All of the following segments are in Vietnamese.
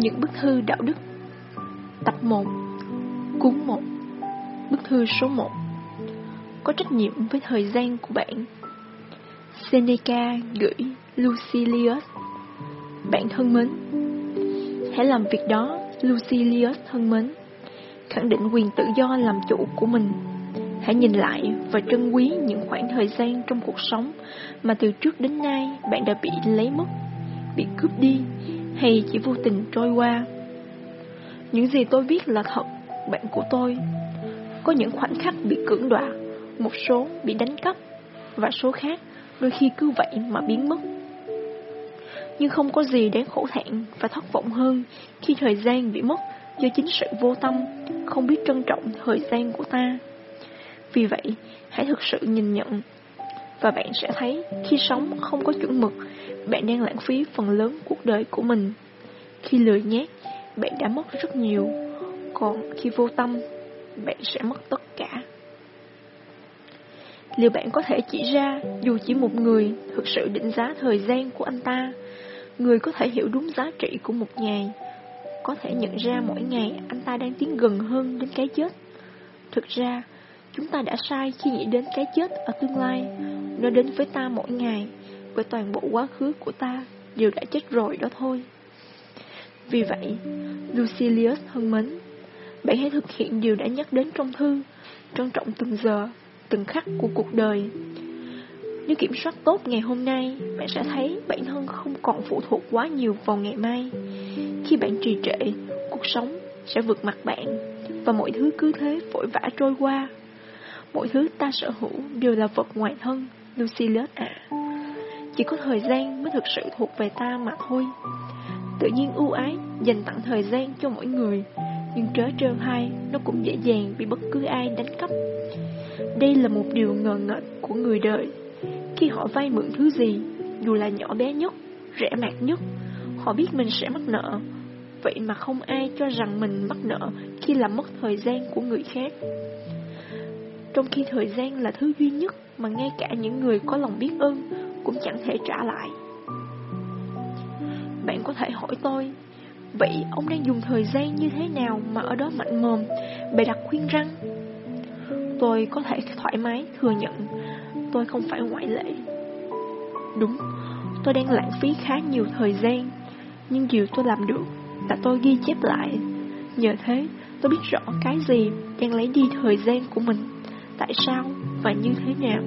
Những bức thư đạo đức. Tập 1 Cuốn 1 Bức thư số 1 Có trách nhiệm với thời gian của bạn. Seneca gửi Lucilius Bạn thân mến. Hãy làm việc đó Lucilius thân mến. Khẳng định quyền tự do làm chủ của mình. Hãy nhìn lại và trân quý những khoảng thời gian trong cuộc sống mà từ trước đến nay bạn đã bị lấy mất, bị cướp đi hay chỉ vô tình trôi qua. Những gì tôi biết là thật, bạn của tôi. Có những khoảnh khắc bị cưỡng đoạt, một số bị đánh cắp, và số khác đôi khi cứ vậy mà biến mất. Nhưng không có gì đáng khổ thẹn và thất vọng hơn khi thời gian bị mất do chính sự vô tâm, không biết trân trọng thời gian của ta. Vì vậy, hãy thực sự nhìn nhận và bạn sẽ thấy khi sống không có chuẩn mực, bạn đang lãng phí phần lớn cuộc đời của mình. Khi lười nhát, bạn đã mất rất nhiều, còn khi vô tâm, bạn sẽ mất tất cả. Liệu bạn có thể chỉ ra dù chỉ một người thực sự định giá thời gian của anh ta, người có thể hiểu đúng giá trị của một ngày, có thể nhận ra mỗi ngày anh ta đang tiến gần hơn đến cái chết. Thực ra, chúng ta đã sai khi nghĩ đến cái chết ở tương lai, nó đến với ta mỗi ngày, với toàn bộ quá khứ của ta đều đã chết rồi đó thôi. Vì vậy, Lucilius thân mến, bạn hãy thực hiện điều đã nhắc đến trong thư, trân trọng từng giờ, từng khắc của cuộc đời. Nếu kiểm soát tốt ngày hôm nay, bạn sẽ thấy bản thân không còn phụ thuộc quá nhiều vào ngày mai. Khi bạn trì trệ, cuộc sống sẽ vượt mặt bạn, và mọi thứ cứ thế vội vã trôi qua. Mọi thứ ta sở hữu đều là vật ngoài thân, Lucilius ạ. Chỉ có thời gian mới thực sự thuộc về ta mà thôi. Tự nhiên ưu ái dành tặng thời gian cho mỗi người, nhưng trớ trêu hai nó cũng dễ dàng bị bất cứ ai đánh cắp. Đây là một điều ngờ ngợt của người đời. Khi họ vay mượn thứ gì, dù là nhỏ bé nhất, rẻ mạt nhất, họ biết mình sẽ mắc nợ. Vậy mà không ai cho rằng mình mắc nợ khi làm mất thời gian của người khác. Trong khi thời gian là thứ duy nhất mà ngay cả những người có lòng biết ơn cũng chẳng thể trả lại. Bạn có thể hỏi tôi, vậy ông đang dùng thời gian như thế nào mà ở đó mạnh mồm, bày đặt khuyên răng? Tôi có thể thoải mái thừa nhận, tôi không phải ngoại lệ. Đúng, tôi đang lãng phí khá nhiều thời gian, nhưng điều tôi làm được là tôi ghi chép lại. Nhờ thế, tôi biết rõ cái gì đang lấy đi thời gian của mình, tại sao và như thế nào.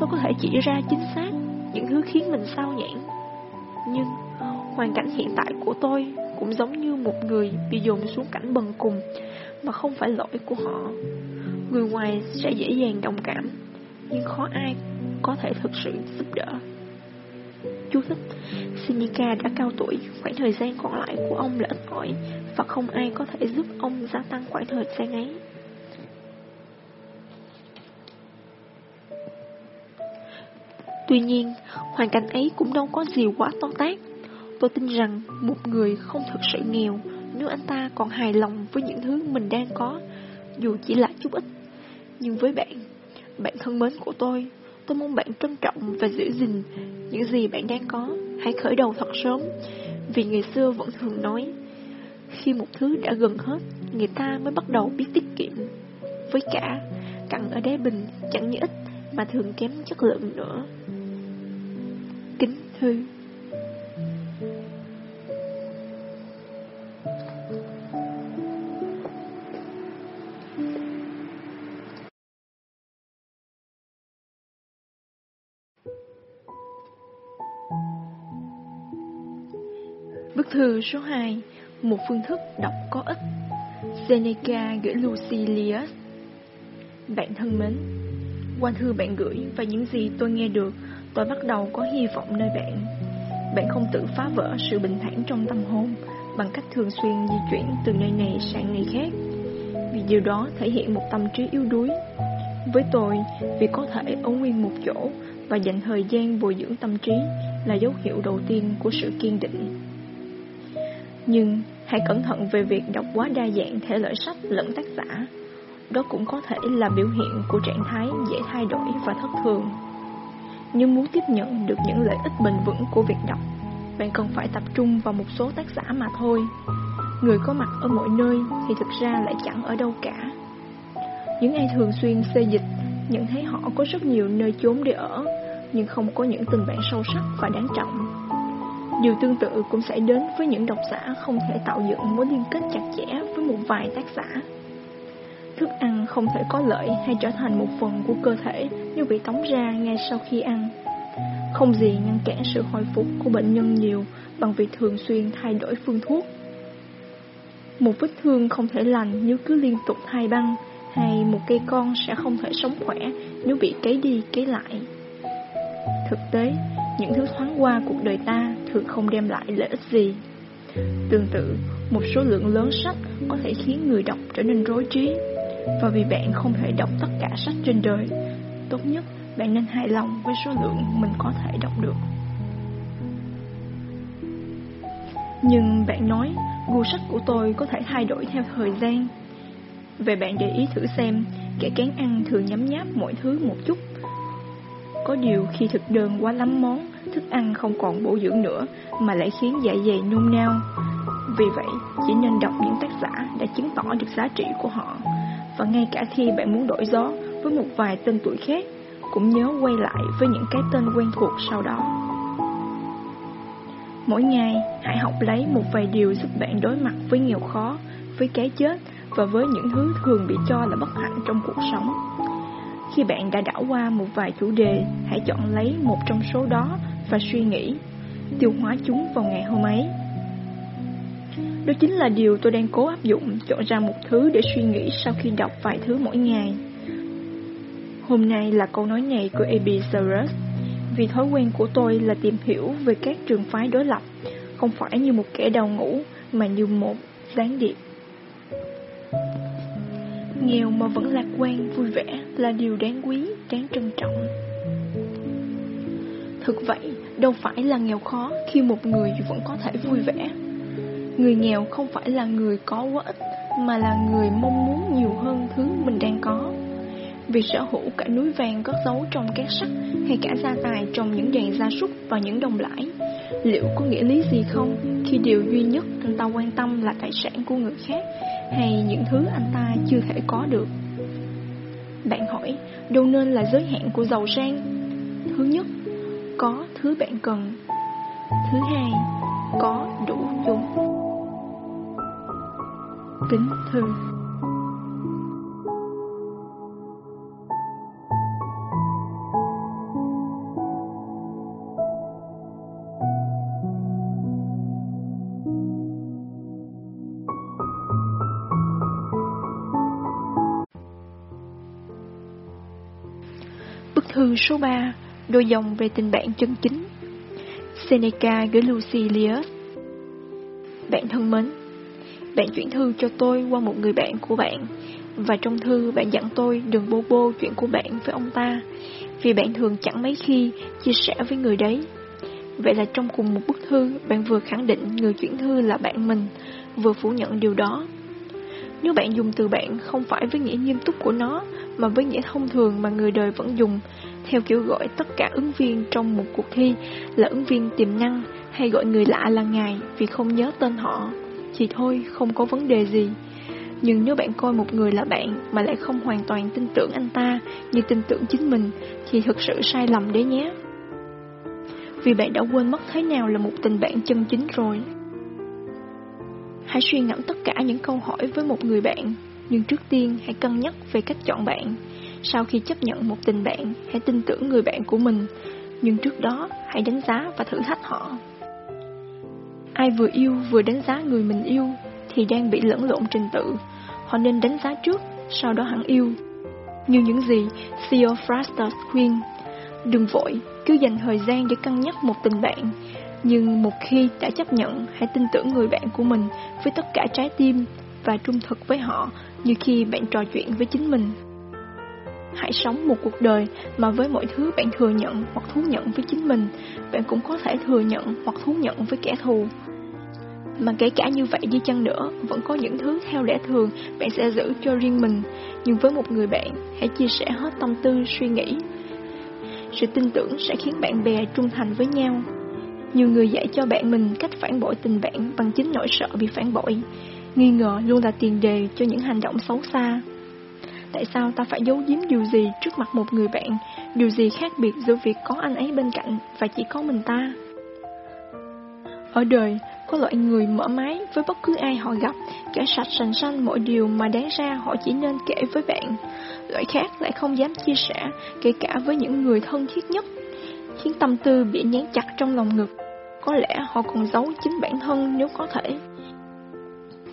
Tôi có thể chỉ ra chính xác những thứ khiến mình sao nhãn. Nhưng hoàn cảnh hiện tại của tôi cũng giống như một người bị dồn xuống cảnh bần cùng mà không phải lỗi của họ. Người ngoài sẽ dễ dàng đồng cảm, nhưng khó ai có thể thực sự giúp đỡ. Chú thích Sinica đã cao tuổi, khoảng thời gian còn lại của ông là ít ỏi và không ai có thể giúp ông gia tăng khoảng thời gian ấy. Tuy nhiên, hoàn cảnh ấy cũng đâu có gì quá to tát. Tôi tin rằng một người không thực sự nghèo nếu anh ta còn hài lòng với những thứ mình đang có, dù chỉ là chút ít. Nhưng với bạn, bạn thân mến của tôi, tôi mong bạn trân trọng và giữ gìn những gì bạn đang có. Hãy khởi đầu thật sớm, vì người xưa vẫn thường nói, khi một thứ đã gần hết, người ta mới bắt đầu biết tiết kiệm. Với cả, cặn ở đáy bình chẳng như ít mà thường kém chất lượng nữa. Kính thư Bức thư số 2 Một phương thức đọc có ích. Seneca gửi Lucilius. Bạn thân mến, Qua thư bạn gửi và những gì tôi nghe được Tôi bắt đầu có hy vọng nơi bạn. Bạn không tự phá vỡ sự bình thản trong tâm hồn Bằng cách thường xuyên di chuyển từ nơi này sang nơi khác. Vì điều đó thể hiện một tâm trí yếu đuối. Với tôi, việc có thể ở nguyên một chỗ Và dành thời gian bồi dưỡng tâm trí Là dấu hiệu đầu tiên của sự kiên định. Nhưng hãy cẩn thận về việc đọc quá đa dạng thể loại sách lẫn tác giả. Đó cũng có thể là biểu hiện của trạng thái dễ thay đổi và thất thường nhưng muốn tiếp nhận được những lợi ích bền vững của việc đọc, bạn cần phải tập trung vào một số tác giả mà thôi. Người có mặt ở mọi nơi thì thực ra lại chẳng ở đâu cả. Những ai thường xuyên xê dịch nhận thấy họ có rất nhiều nơi chốn để ở, nhưng không có những tình bạn sâu sắc và đáng trọng. Điều tương tự cũng xảy đến với những độc giả không thể tạo dựng mối liên kết chặt chẽ với một vài tác giả. Thức ăn không thể có lợi hay trở thành một phần của cơ thể nếu bị tống ra ngay sau khi ăn. Không gì ngăn cản sự hồi phục của bệnh nhân nhiều bằng việc thường xuyên thay đổi phương thuốc. Một vết thương không thể lành nếu cứ liên tục thay băng, hay một cây con sẽ không thể sống khỏe nếu bị cấy đi cấy lại. Thực tế, những thứ thoáng qua cuộc đời ta thường không đem lại lợi ích gì. Tương tự, một số lượng lớn sách có thể khiến người đọc trở nên rối trí. Và vì bạn không thể đọc tất cả sách trên đời, tốt nhất bạn nên hài lòng với số lượng mình có thể đọc được. Nhưng bạn nói, gu sách của tôi có thể thay đổi theo thời gian. Về bạn để ý thử xem, kẻ kén ăn thường nhấm nháp mọi thứ một chút. Có điều khi thực đơn quá lắm món, thức ăn không còn bổ dưỡng nữa mà lại khiến dạ dày nôn nao. Vì vậy, chỉ nên đọc những tác giả đã chứng tỏ được giá trị của họ. Và ngay cả khi bạn muốn đổi gió với một vài tên tuổi khác, cũng nhớ quay lại với những cái tên quen thuộc sau đó. Mỗi ngày, hãy học lấy một vài điều giúp bạn đối mặt với nghèo khó, với cái chết và với những thứ thường bị cho là bất hạnh trong cuộc sống. Khi bạn đã đảo qua một vài chủ đề, hãy chọn lấy một trong số đó và suy nghĩ, tiêu hóa chúng vào ngày hôm ấy. Đó chính là điều tôi đang cố áp dụng, chọn ra một thứ để suy nghĩ sau khi đọc vài thứ mỗi ngày. Hôm nay là câu nói này của A.B. Cyrus, vì thói quen của tôi là tìm hiểu về các trường phái đối lập, không phải như một kẻ đào ngũ, mà như một gián điệp. Nghèo mà vẫn lạc quan, vui vẻ là điều đáng quý, đáng trân trọng. Thực vậy, đâu phải là nghèo khó khi một người vẫn có thể vui vẻ. Người nghèo không phải là người có quá ít, mà là người mong muốn nhiều hơn thứ mình đang có. Việc sở hữu cả núi vàng cất giấu trong các sắt hay cả gia tài trong những đàn gia súc và những đồng lãi, liệu có nghĩa lý gì không khi điều duy nhất anh ta quan tâm là tài sản của người khác hay những thứ anh ta chưa thể có được? Bạn hỏi, đâu nên là giới hạn của giàu sang? Thứ nhất, có thứ bạn cần. Thứ hai, có đủ chúng. Kính thư Bức thư số 3 Đôi dòng về tình bạn chân chính Seneca gửi Lucilius Bạn thân mến, Bạn chuyển thư cho tôi qua một người bạn của bạn. Và trong thư, bạn dặn tôi đừng bô bô chuyện của bạn với ông ta, Vì bạn thường chẳng mấy khi chia sẻ với người đấy. Vậy là trong cùng một bức thư, Bạn vừa khẳng định người chuyển thư là bạn mình, Vừa phủ nhận điều đó. Nếu bạn dùng từ bạn không phải với nghĩa nghiêm túc của nó, Mà với nghĩa thông thường mà người đời vẫn dùng theo kiểu gọi tất cả ứng viên trong một cuộc thi là ứng viên tiềm năng hay gọi người lạ là ngài vì không nhớ tên họ, thì thôi không có vấn đề gì. Nhưng nếu bạn coi một người là bạn mà lại không hoàn toàn tin tưởng anh ta như tin tưởng chính mình thì thực sự sai lầm đấy nhé. Vì bạn đã quên mất thế nào là một tình bạn chân chính rồi. Hãy suy ngẫm tất cả những câu hỏi với một người bạn, nhưng trước tiên hãy cân nhắc về cách chọn bạn. Sau khi chấp nhận một tình bạn, hãy tin tưởng người bạn của mình, nhưng trước đó hãy đánh giá và thử thách họ. Ai vừa yêu vừa đánh giá người mình yêu thì đang bị lẫn lộn trình tự. Họ nên đánh giá trước, sau đó hẳn yêu. Như những gì Theophrastus khuyên, đừng vội, cứ dành thời gian để cân nhắc một tình bạn. Nhưng một khi đã chấp nhận, hãy tin tưởng người bạn của mình với tất cả trái tim và trung thực với họ như khi bạn trò chuyện với chính mình. Hãy sống một cuộc đời mà với mọi thứ bạn thừa nhận hoặc thú nhận với chính mình, bạn cũng có thể thừa nhận hoặc thú nhận với kẻ thù. Mà kể cả như vậy đi chăng nữa, vẫn có những thứ theo lẽ thường bạn sẽ giữ cho riêng mình, nhưng với một người bạn, hãy chia sẻ hết tâm tư, suy nghĩ. Sự tin tưởng sẽ khiến bạn bè trung thành với nhau. Nhiều người dạy cho bạn mình cách phản bội tình bạn bằng chính nỗi sợ bị phản bội. Nghi ngờ luôn là tiền đề cho những hành động xấu xa. Tại sao ta phải giấu giếm điều gì trước mặt một người bạn, điều gì khác biệt giữa việc có anh ấy bên cạnh và chỉ có mình ta? Ở đời, có loại người mở máy với bất cứ ai họ gặp, kể sạch sành xanh mọi điều mà đáng ra họ chỉ nên kể với bạn. Loại khác lại không dám chia sẻ, kể cả với những người thân thiết nhất, khiến tâm tư bị nhán chặt trong lòng ngực. Có lẽ họ còn giấu chính bản thân nếu có thể.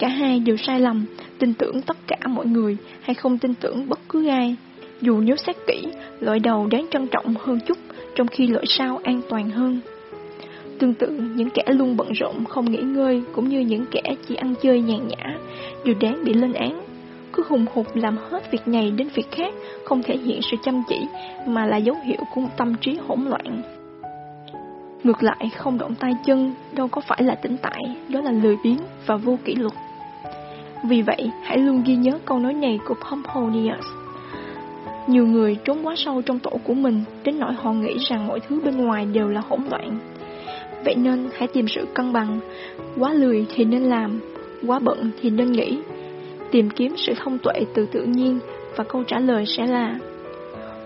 Cả hai đều sai lầm, tin tưởng tất cả mọi người hay không tin tưởng bất cứ ai. Dù nếu xét kỹ, loại đầu đáng trân trọng hơn chút, trong khi loại sau an toàn hơn. Tương tự, những kẻ luôn bận rộn, không nghỉ ngơi, cũng như những kẻ chỉ ăn chơi nhàn nhã, đều đáng bị lên án. Cứ hùng hục làm hết việc này đến việc khác, không thể hiện sự chăm chỉ, mà là dấu hiệu của một tâm trí hỗn loạn. Ngược lại, không động tay chân, đâu có phải là tỉnh tại, đó là lười biếng và vô kỷ luật. Vì vậy, hãy luôn ghi nhớ câu nói này của Pomponius. Nhiều người trốn quá sâu trong tổ của mình, đến nỗi họ nghĩ rằng mọi thứ bên ngoài đều là hỗn loạn. Vậy nên hãy tìm sự cân bằng, quá lười thì nên làm, quá bận thì nên nghỉ. Tìm kiếm sự thông tuệ từ tự nhiên và câu trả lời sẽ là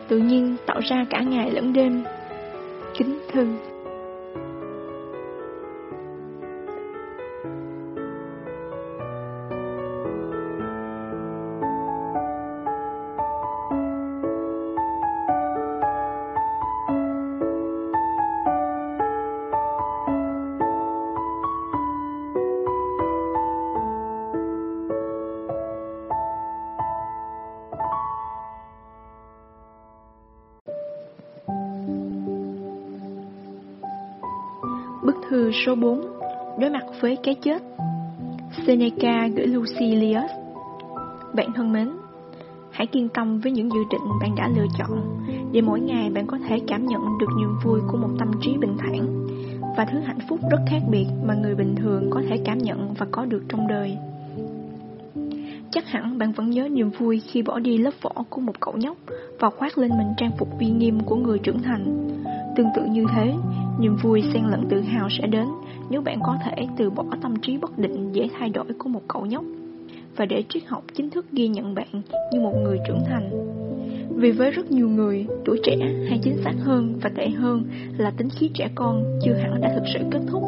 Tự nhiên tạo ra cả ngày lẫn đêm. Kính thương số 4 Đối mặt với cái chết. Seneca gửi Lucilius. Bạn thân mến Hãy kiên tâm với những dự định bạn đã lựa chọn Để mỗi ngày bạn có thể cảm nhận được niềm vui của một tâm trí bình thản Và thứ hạnh phúc rất khác biệt mà người bình thường có thể cảm nhận và có được trong đời. Chắc hẳn bạn vẫn nhớ niềm vui khi bỏ đi lớp vỏ của một cậu nhóc Và khoác lên mình trang phục uy nghiêm của người trưởng thành. Tương tự như thế, niềm vui xen lẫn tự hào sẽ đến nếu bạn có thể từ bỏ tâm trí bất định dễ thay đổi của một cậu nhóc và để triết học chính thức ghi nhận bạn như một người trưởng thành. Vì với rất nhiều người, tuổi trẻ hay chính xác hơn và tệ hơn là tính khí trẻ con chưa hẳn đã thực sự kết thúc.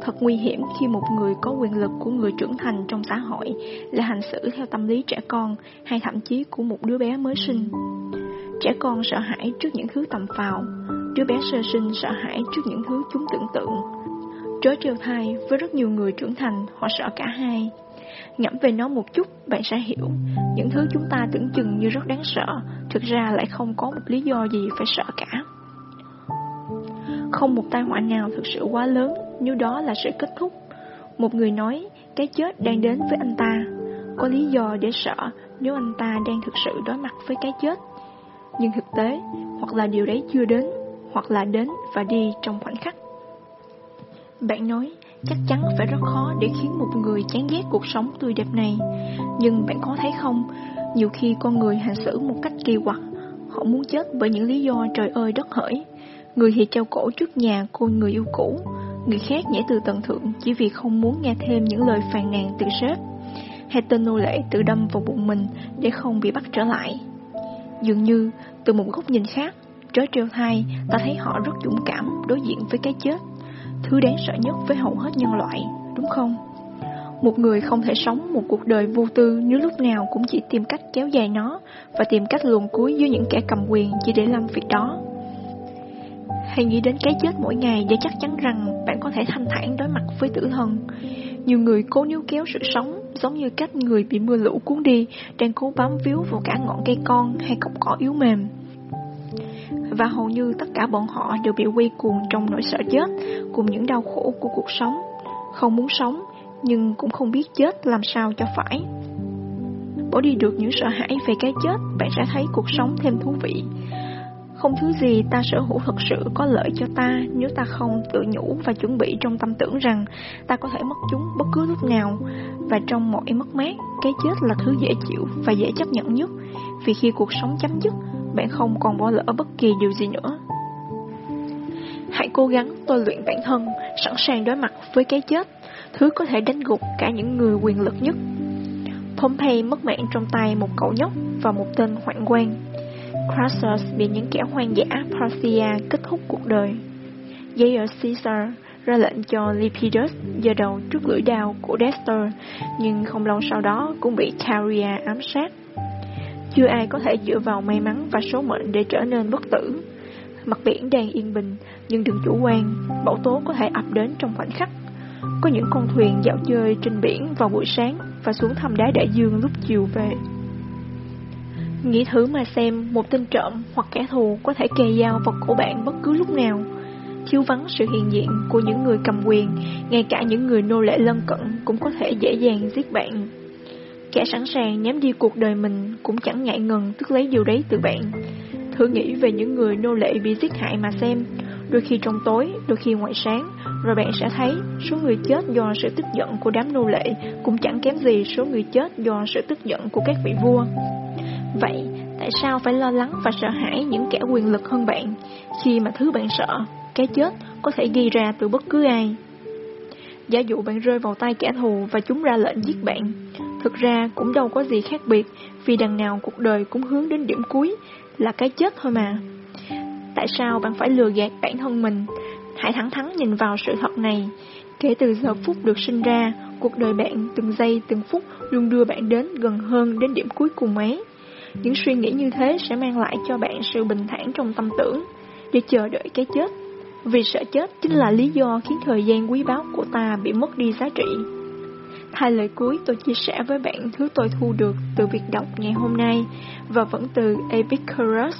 Thật nguy hiểm khi một người có quyền lực của người trưởng thành trong xã hội là hành xử theo tâm lý trẻ con hay thậm chí của một đứa bé mới sinh. Trẻ con sợ hãi trước những thứ tầm phào, Đứa bé sơ sinh sợ hãi trước những thứ chúng tưởng tượng. Trớ trêu thai với rất nhiều người trưởng thành, họ sợ cả hai. Ngẫm về nó một chút, bạn sẽ hiểu, những thứ chúng ta tưởng chừng như rất đáng sợ, thực ra lại không có một lý do gì phải sợ cả. Không một tai họa nào thực sự quá lớn, nếu đó là sự kết thúc. Một người nói, cái chết đang đến với anh ta. Có lý do để sợ nếu anh ta đang thực sự đối mặt với cái chết. Nhưng thực tế, hoặc là điều đấy chưa đến, hoặc là đến và đi trong khoảnh khắc. Bạn nói, chắc chắn phải rất khó để khiến một người chán ghét cuộc sống tươi đẹp này. Nhưng bạn có thấy không, nhiều khi con người hành xử một cách kỳ quặc, họ muốn chết bởi những lý do trời ơi đất hỡi. Người thì treo cổ trước nhà cô người yêu cũ, người khác nhảy từ tầng thượng chỉ vì không muốn nghe thêm những lời phàn nàn từ sếp. Hay tên nô lệ tự đâm vào bụng mình để không bị bắt trở lại. Dường như, từ một góc nhìn khác, Trớ trêu thai, ta thấy họ rất dũng cảm đối diện với cái chết. Thứ đáng sợ nhất với hầu hết nhân loại, đúng không? Một người không thể sống một cuộc đời vô tư nếu lúc nào cũng chỉ tìm cách kéo dài nó và tìm cách luồn cuối dưới những kẻ cầm quyền chỉ để làm việc đó. Hãy nghĩ đến cái chết mỗi ngày để chắc chắn rằng bạn có thể thanh thản đối mặt với tử thần. Nhiều người cố níu kéo sự sống giống như cách người bị mưa lũ cuốn đi đang cố bám víu vào cả ngọn cây con hay cọng cỏ yếu mềm và hầu như tất cả bọn họ đều bị quay cuồng trong nỗi sợ chết cùng những đau khổ của cuộc sống. Không muốn sống, nhưng cũng không biết chết làm sao cho phải. Bỏ đi được những sợ hãi về cái chết, bạn sẽ thấy cuộc sống thêm thú vị. Không thứ gì ta sở hữu thật sự có lợi cho ta nếu ta không tự nhủ và chuẩn bị trong tâm tưởng rằng ta có thể mất chúng bất cứ lúc nào. Và trong mọi mất mát, cái chết là thứ dễ chịu và dễ chấp nhận nhất. Vì khi cuộc sống chấm dứt, bạn không còn bỏ lỡ bất kỳ điều gì nữa. Hãy cố gắng tôi luyện bản thân, sẵn sàng đối mặt với cái chết, thứ có thể đánh gục cả những người quyền lực nhất. Pompey mất mạng trong tay một cậu nhóc và một tên hoạn quan. Crassus bị những kẻ hoang dã Parthia kết thúc cuộc đời. Gaius Caesar ra lệnh cho Lepidus giơ đầu trước lưỡi đao của Dexter, nhưng không lâu sau đó cũng bị Caria ám sát. Chưa ai có thể dựa vào may mắn và số mệnh để trở nên bất tử. Mặt biển đang yên bình, nhưng đừng chủ quan, bão tố có thể ập đến trong khoảnh khắc. Có những con thuyền dạo chơi trên biển vào buổi sáng và xuống thăm đá đại dương lúc chiều về. Nghĩ thử mà xem một tên trộm hoặc kẻ thù có thể kề dao vào cổ bạn bất cứ lúc nào. Thiếu vắng sự hiện diện của những người cầm quyền, ngay cả những người nô lệ lân cận cũng có thể dễ dàng giết bạn. Kẻ sẵn sàng ném đi cuộc đời mình cũng chẳng ngại ngần tức lấy điều đấy từ bạn. Thử nghĩ về những người nô lệ bị giết hại mà xem, đôi khi trong tối, đôi khi ngoài sáng, rồi bạn sẽ thấy số người chết do sự tức giận của đám nô lệ cũng chẳng kém gì số người chết do sự tức giận của các vị vua. Vậy, tại sao phải lo lắng và sợ hãi những kẻ quyền lực hơn bạn, khi mà thứ bạn sợ, cái chết, có thể ghi ra từ bất cứ ai? Giả dụ bạn rơi vào tay kẻ thù và chúng ra lệnh giết bạn, thực ra cũng đâu có gì khác biệt, vì đằng nào cuộc đời cũng hướng đến điểm cuối, là cái chết thôi mà. Tại sao bạn phải lừa gạt bản thân mình? Hãy thẳng thắn nhìn vào sự thật này. Kể từ giờ phút được sinh ra, cuộc đời bạn từng giây từng phút luôn đưa bạn đến gần hơn đến điểm cuối cùng ấy. Những suy nghĩ như thế sẽ mang lại cho bạn sự bình thản trong tâm tưởng, để chờ đợi cái chết. Vì sợ chết chính là lý do khiến thời gian quý báu của ta bị mất đi giá trị. Hai lời cuối tôi chia sẻ với bạn thứ tôi thu được từ việc đọc ngày hôm nay và vẫn từ Epicurus.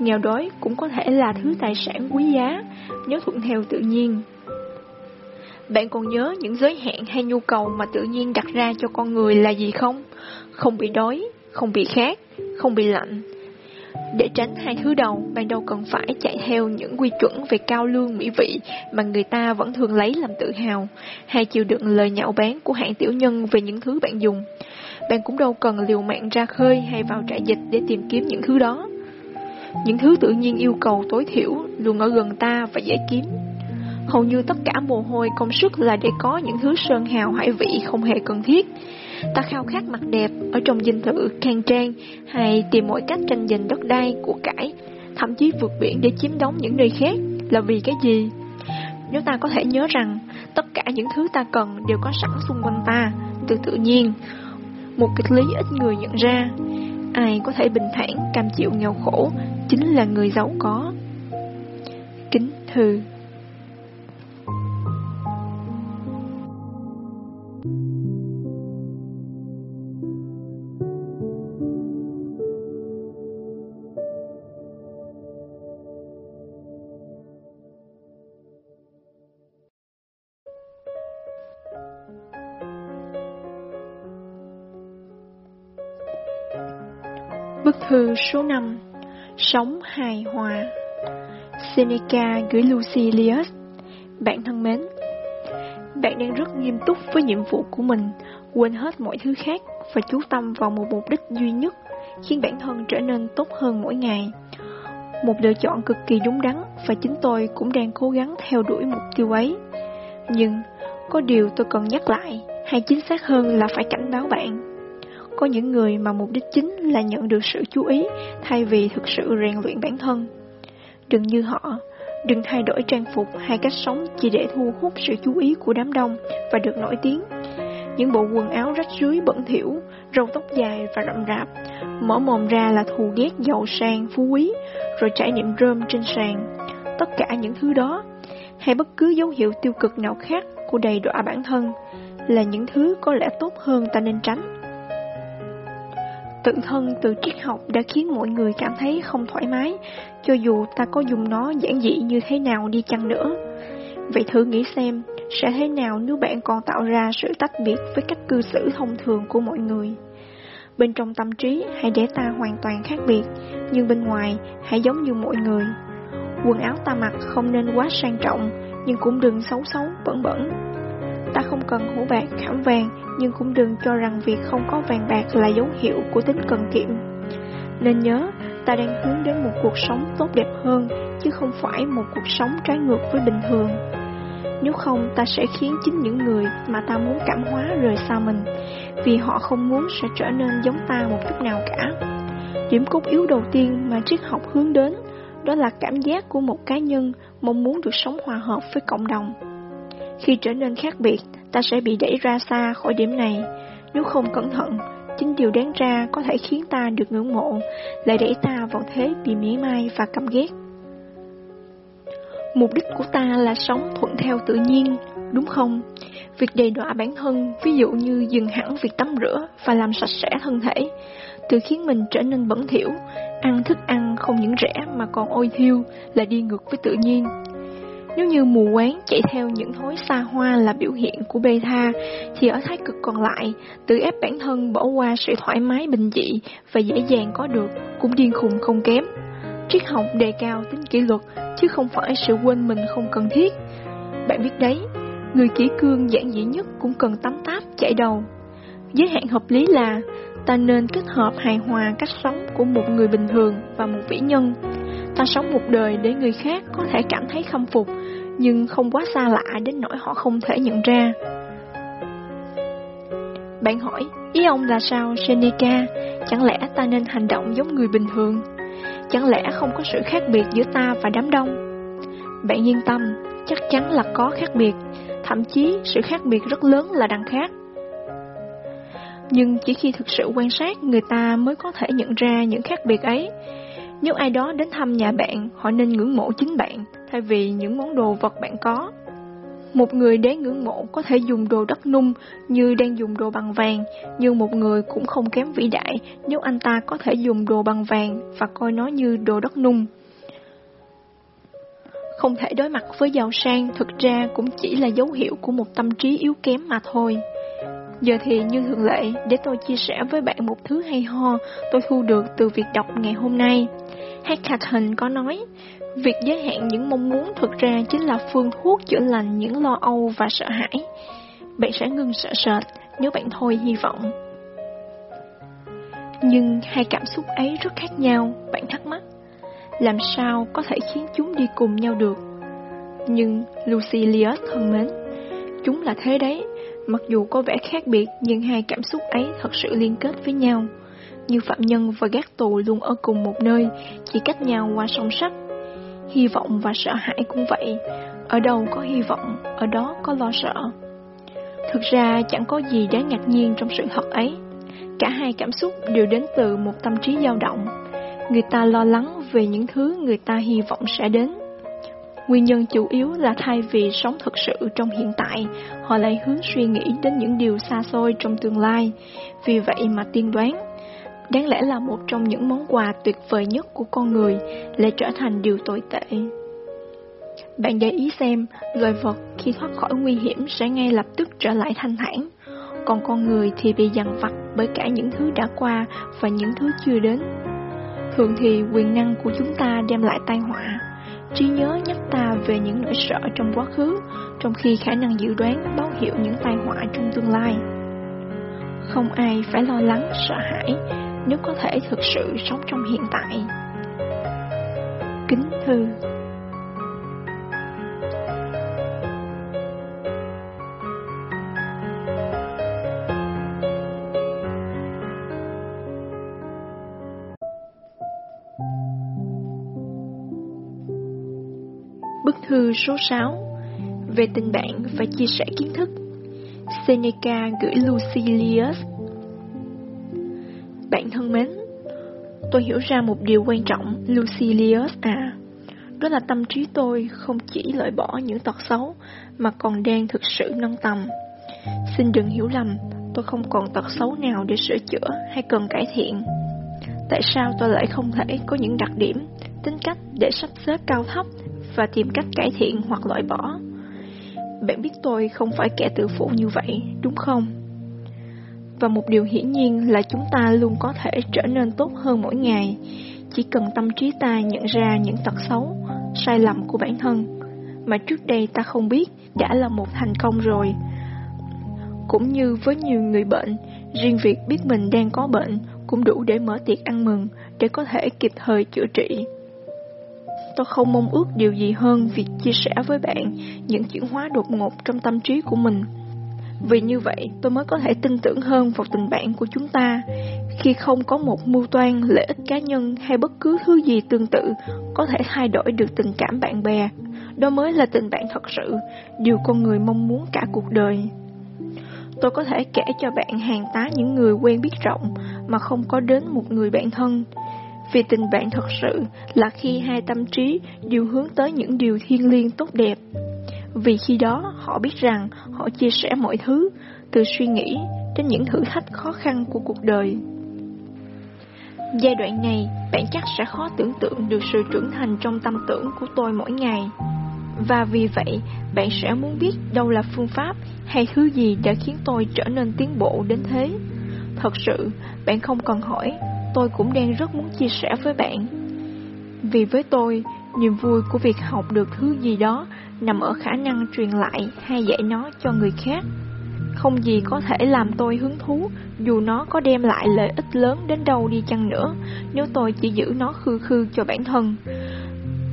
Nghèo đói cũng có thể là thứ tài sản quý giá nếu thuận theo tự nhiên. Bạn còn nhớ những giới hạn hay nhu cầu mà tự nhiên đặt ra cho con người là gì không? Không bị đói, không bị khát, không bị lạnh. Để tránh hai thứ đầu, bạn đâu cần phải chạy theo những quy chuẩn về cao lương mỹ vị mà người ta vẫn thường lấy làm tự hào, hay chịu đựng lời nhạo báng của hạng tiểu nhân về những thứ bạn dùng. Bạn cũng đâu cần liều mạng ra khơi hay vào trại dịch để tìm kiếm những thứ đó. Những thứ tự nhiên yêu cầu tối thiểu luôn ở gần ta và dễ kiếm. Hầu như tất cả mồ hôi công sức là để có những thứ sơn hào hải vị không hề cần thiết. Ta khao khát mặt đẹp ở trong dinh thự khang trang hay tìm mọi cách tranh giành đất đai của cải, thậm chí vượt biển để chiếm đóng những nơi khác là vì cái gì? Nếu ta có thể nhớ rằng tất cả những thứ ta cần đều có sẵn xung quanh ta, từ tự nhiên, một kịch lý ít người nhận ra, ai có thể bình thản cam chịu nghèo khổ chính là người giàu có. Kính thư thư số 5 Sống hài hòa. Seneca gửi Lucilius, Bạn thân mến, Bạn đang rất nghiêm túc với nhiệm vụ của mình, Quên hết mọi thứ khác Và chú tâm vào một mục đích duy nhất, Khiến bản thân trở nên tốt hơn mỗi ngày. Một lựa chọn cực kỳ đúng đắn Và chính tôi cũng đang cố gắng theo đuổi mục tiêu ấy. Nhưng Có điều tôi cần nhắc lại Hay chính xác hơn là phải cảnh báo bạn có những người mà mục đích chính là nhận được sự chú ý thay vì thực sự rèn luyện bản thân. Đừng như họ, đừng thay đổi trang phục hay cách sống chỉ để thu hút sự chú ý của đám đông và được nổi tiếng. Những bộ quần áo rách rưới bẩn thỉu, râu tóc dài và rậm rạp, mở mồm ra là thù ghét giàu sang, phú quý, rồi trải nghiệm rơm trên sàn. Tất cả những thứ đó, hay bất cứ dấu hiệu tiêu cực nào khác của đầy đọa bản thân, là những thứ có lẽ tốt hơn ta nên tránh. Tự thân từ triết học đã khiến mọi người cảm thấy không thoải mái, cho dù ta có dùng nó giản dị như thế nào đi chăng nữa. Vậy thử nghĩ xem, sẽ thế nào nếu bạn còn tạo ra sự tách biệt với cách cư xử thông thường của mọi người? Bên trong tâm trí, hãy để ta hoàn toàn khác biệt, nhưng bên ngoài, hãy giống như mọi người. Quần áo ta mặc không nên quá sang trọng, nhưng cũng đừng xấu xấu, bẩn bẩn. Ta không cần hổ bạc khảm vàng, nhưng cũng đừng cho rằng việc không có vàng bạc là dấu hiệu của tính cần kiệm. Nên nhớ, ta đang hướng đến một cuộc sống tốt đẹp hơn, chứ không phải một cuộc sống trái ngược với bình thường. Nếu không, ta sẽ khiến chính những người mà ta muốn cảm hóa rời xa mình, vì họ không muốn sẽ trở nên giống ta một chút nào cả. Điểm cốt yếu đầu tiên mà triết học hướng đến, đó là cảm giác của một cá nhân mong muốn được sống hòa hợp với cộng đồng. Khi trở nên khác biệt, ta sẽ bị đẩy ra xa khỏi điểm này. Nếu không cẩn thận, chính điều đáng ra có thể khiến ta được ngưỡng mộ, lại đẩy ta vào thế bị mỉa mai và căm ghét. Mục đích của ta là sống thuận theo tự nhiên, đúng không? Việc đầy đọa bản thân, ví dụ như dừng hẳn việc tắm rửa và làm sạch sẽ thân thể, tự khiến mình trở nên bẩn thỉu, ăn thức ăn không những rẻ mà còn ôi thiêu, là đi ngược với tự nhiên. Nếu như mù quáng chạy theo những thối xa hoa là biểu hiện của bê tha, thì ở thái cực còn lại, tự ép bản thân bỏ qua sự thoải mái bình dị và dễ dàng có được, cũng điên khùng không kém. Triết học đề cao tính kỷ luật, chứ không phải sự quên mình không cần thiết. Bạn biết đấy, người kỹ cương giản dị nhất cũng cần tắm táp chạy đầu. Giới hạn hợp lý là ta nên kết hợp hài hòa cách sống của một người bình thường và một vĩ nhân. Ta sống một đời để người khác có thể cảm thấy khâm phục, nhưng không quá xa lạ đến nỗi họ không thể nhận ra. Bạn hỏi, ý ông là sao Seneca? Chẳng lẽ ta nên hành động giống người bình thường? Chẳng lẽ không có sự khác biệt giữa ta và đám đông? Bạn yên tâm, chắc chắn là có khác biệt, thậm chí sự khác biệt rất lớn là đằng khác. Nhưng chỉ khi thực sự quan sát người ta mới có thể nhận ra những khác biệt ấy. Nếu ai đó đến thăm nhà bạn, họ nên ngưỡng mộ chính bạn, thay vì những món đồ vật bạn có. Một người đáng ngưỡng mộ có thể dùng đồ đất nung như đang dùng đồ bằng vàng, nhưng một người cũng không kém vĩ đại nếu anh ta có thể dùng đồ bằng vàng và coi nó như đồ đất nung. Không thể đối mặt với giàu sang thực ra cũng chỉ là dấu hiệu của một tâm trí yếu kém mà thôi. Giờ thì như thường lệ, để tôi chia sẻ với bạn một thứ hay ho tôi thu được từ việc đọc ngày hôm nay. Heckathon có nói, việc giới hạn những mong muốn thực ra chính là phương thuốc chữa lành những lo âu và sợ hãi. Bạn sẽ ngừng sợ sệt nếu bạn thôi hy vọng. Nhưng hai cảm xúc ấy rất khác nhau, bạn thắc mắc. Làm sao có thể khiến chúng đi cùng nhau được? Nhưng Lucilius thân mến, chúng là thế đấy, Mặc dù có vẻ khác biệt nhưng hai cảm xúc ấy thật sự liên kết với nhau. Như phạm nhân và gác tù luôn ở cùng một nơi, chỉ cách nhau qua sông sắt. Hy vọng và sợ hãi cũng vậy, ở đâu có hy vọng, ở đó có lo sợ. Thực ra chẳng có gì đáng ngạc nhiên trong sự thật ấy. Cả hai cảm xúc đều đến từ một tâm trí dao động. Người ta lo lắng về những thứ người ta hy vọng sẽ đến. Nguyên nhân chủ yếu là thay vì sống thực sự trong hiện tại, họ lại hướng suy nghĩ đến những điều xa xôi trong tương lai. Vì vậy mà tiên đoán, đáng lẽ là một trong những món quà tuyệt vời nhất của con người lại trở thành điều tồi tệ. Bạn để ý xem, loài vật khi thoát khỏi nguy hiểm sẽ ngay lập tức trở lại thanh thản, còn con người thì bị dằn vặt bởi cả những thứ đã qua và những thứ chưa đến. Thường thì quyền năng của chúng ta đem lại tai họa, Trí nhớ nhắc ta về những nỗi sợ trong quá khứ, trong khi khả năng dự đoán báo hiệu những tai họa trong tương lai. Không ai phải lo lắng, sợ hãi nếu có thể thực sự sống trong hiện tại. Kính thư Thư số 6 Về tình bạn và chia sẻ kiến thức. Seneca gửi Lucilius. Bạn thân mến Tôi hiểu ra một điều quan trọng Lucilius à. Đó là tâm trí tôi không chỉ loại bỏ những tật xấu Mà còn đang thực sự nâng tầm. Xin đừng hiểu lầm Tôi không còn tật xấu nào để sửa chữa hay cần cải thiện. Tại sao tôi lại không thể có những đặc điểm, tính cách để sắp xếp cao thấp và tìm cách cải thiện hoặc loại bỏ. Bạn biết tôi không phải kẻ tự phụ như vậy, đúng không? Và một điều hiển nhiên là chúng ta luôn có thể trở nên tốt hơn mỗi ngày, chỉ cần tâm trí ta nhận ra những tật xấu, sai lầm của bản thân, mà trước đây ta không biết đã là một thành công rồi. Cũng như với nhiều người bệnh, riêng việc biết mình đang có bệnh cũng đủ để mở tiệc ăn mừng, để có thể kịp thời chữa trị. Tôi không mong ước điều gì hơn việc chia sẻ với bạn những chuyển hóa đột ngột trong tâm trí của mình. Vì như vậy, tôi mới có thể tin tưởng hơn vào tình bạn của chúng ta, khi không có một mưu toan, lợi ích cá nhân hay bất cứ thứ gì tương tự có thể thay đổi được tình cảm bạn bè. Đó mới là tình bạn thật sự, điều con người mong muốn cả cuộc đời. Tôi có thể kể cho bạn hàng tá những người quen biết rộng mà không có đến một người bạn thân. Vì tình bạn thật sự là khi hai tâm trí đều hướng tới những điều thiêng liêng tốt đẹp. Vì khi đó họ biết rằng họ chia sẻ mọi thứ, từ suy nghĩ đến những thử thách khó khăn của cuộc đời. Giai đoạn này, bạn chắc sẽ khó tưởng tượng được sự trưởng thành trong tâm tưởng của tôi mỗi ngày. Và vì vậy, bạn sẽ muốn biết đâu là phương pháp hay thứ gì đã khiến tôi trở nên tiến bộ đến thế. Thật sự, bạn không cần hỏi, tôi cũng đang rất muốn chia sẻ với bạn. Vì với tôi, niềm vui của việc học được thứ gì đó nằm ở khả năng truyền lại hay dạy nó cho người khác. Không gì có thể làm tôi hứng thú, dù nó có đem lại lợi ích lớn đến đâu đi chăng nữa, nếu tôi chỉ giữ nó khư khư cho bản thân.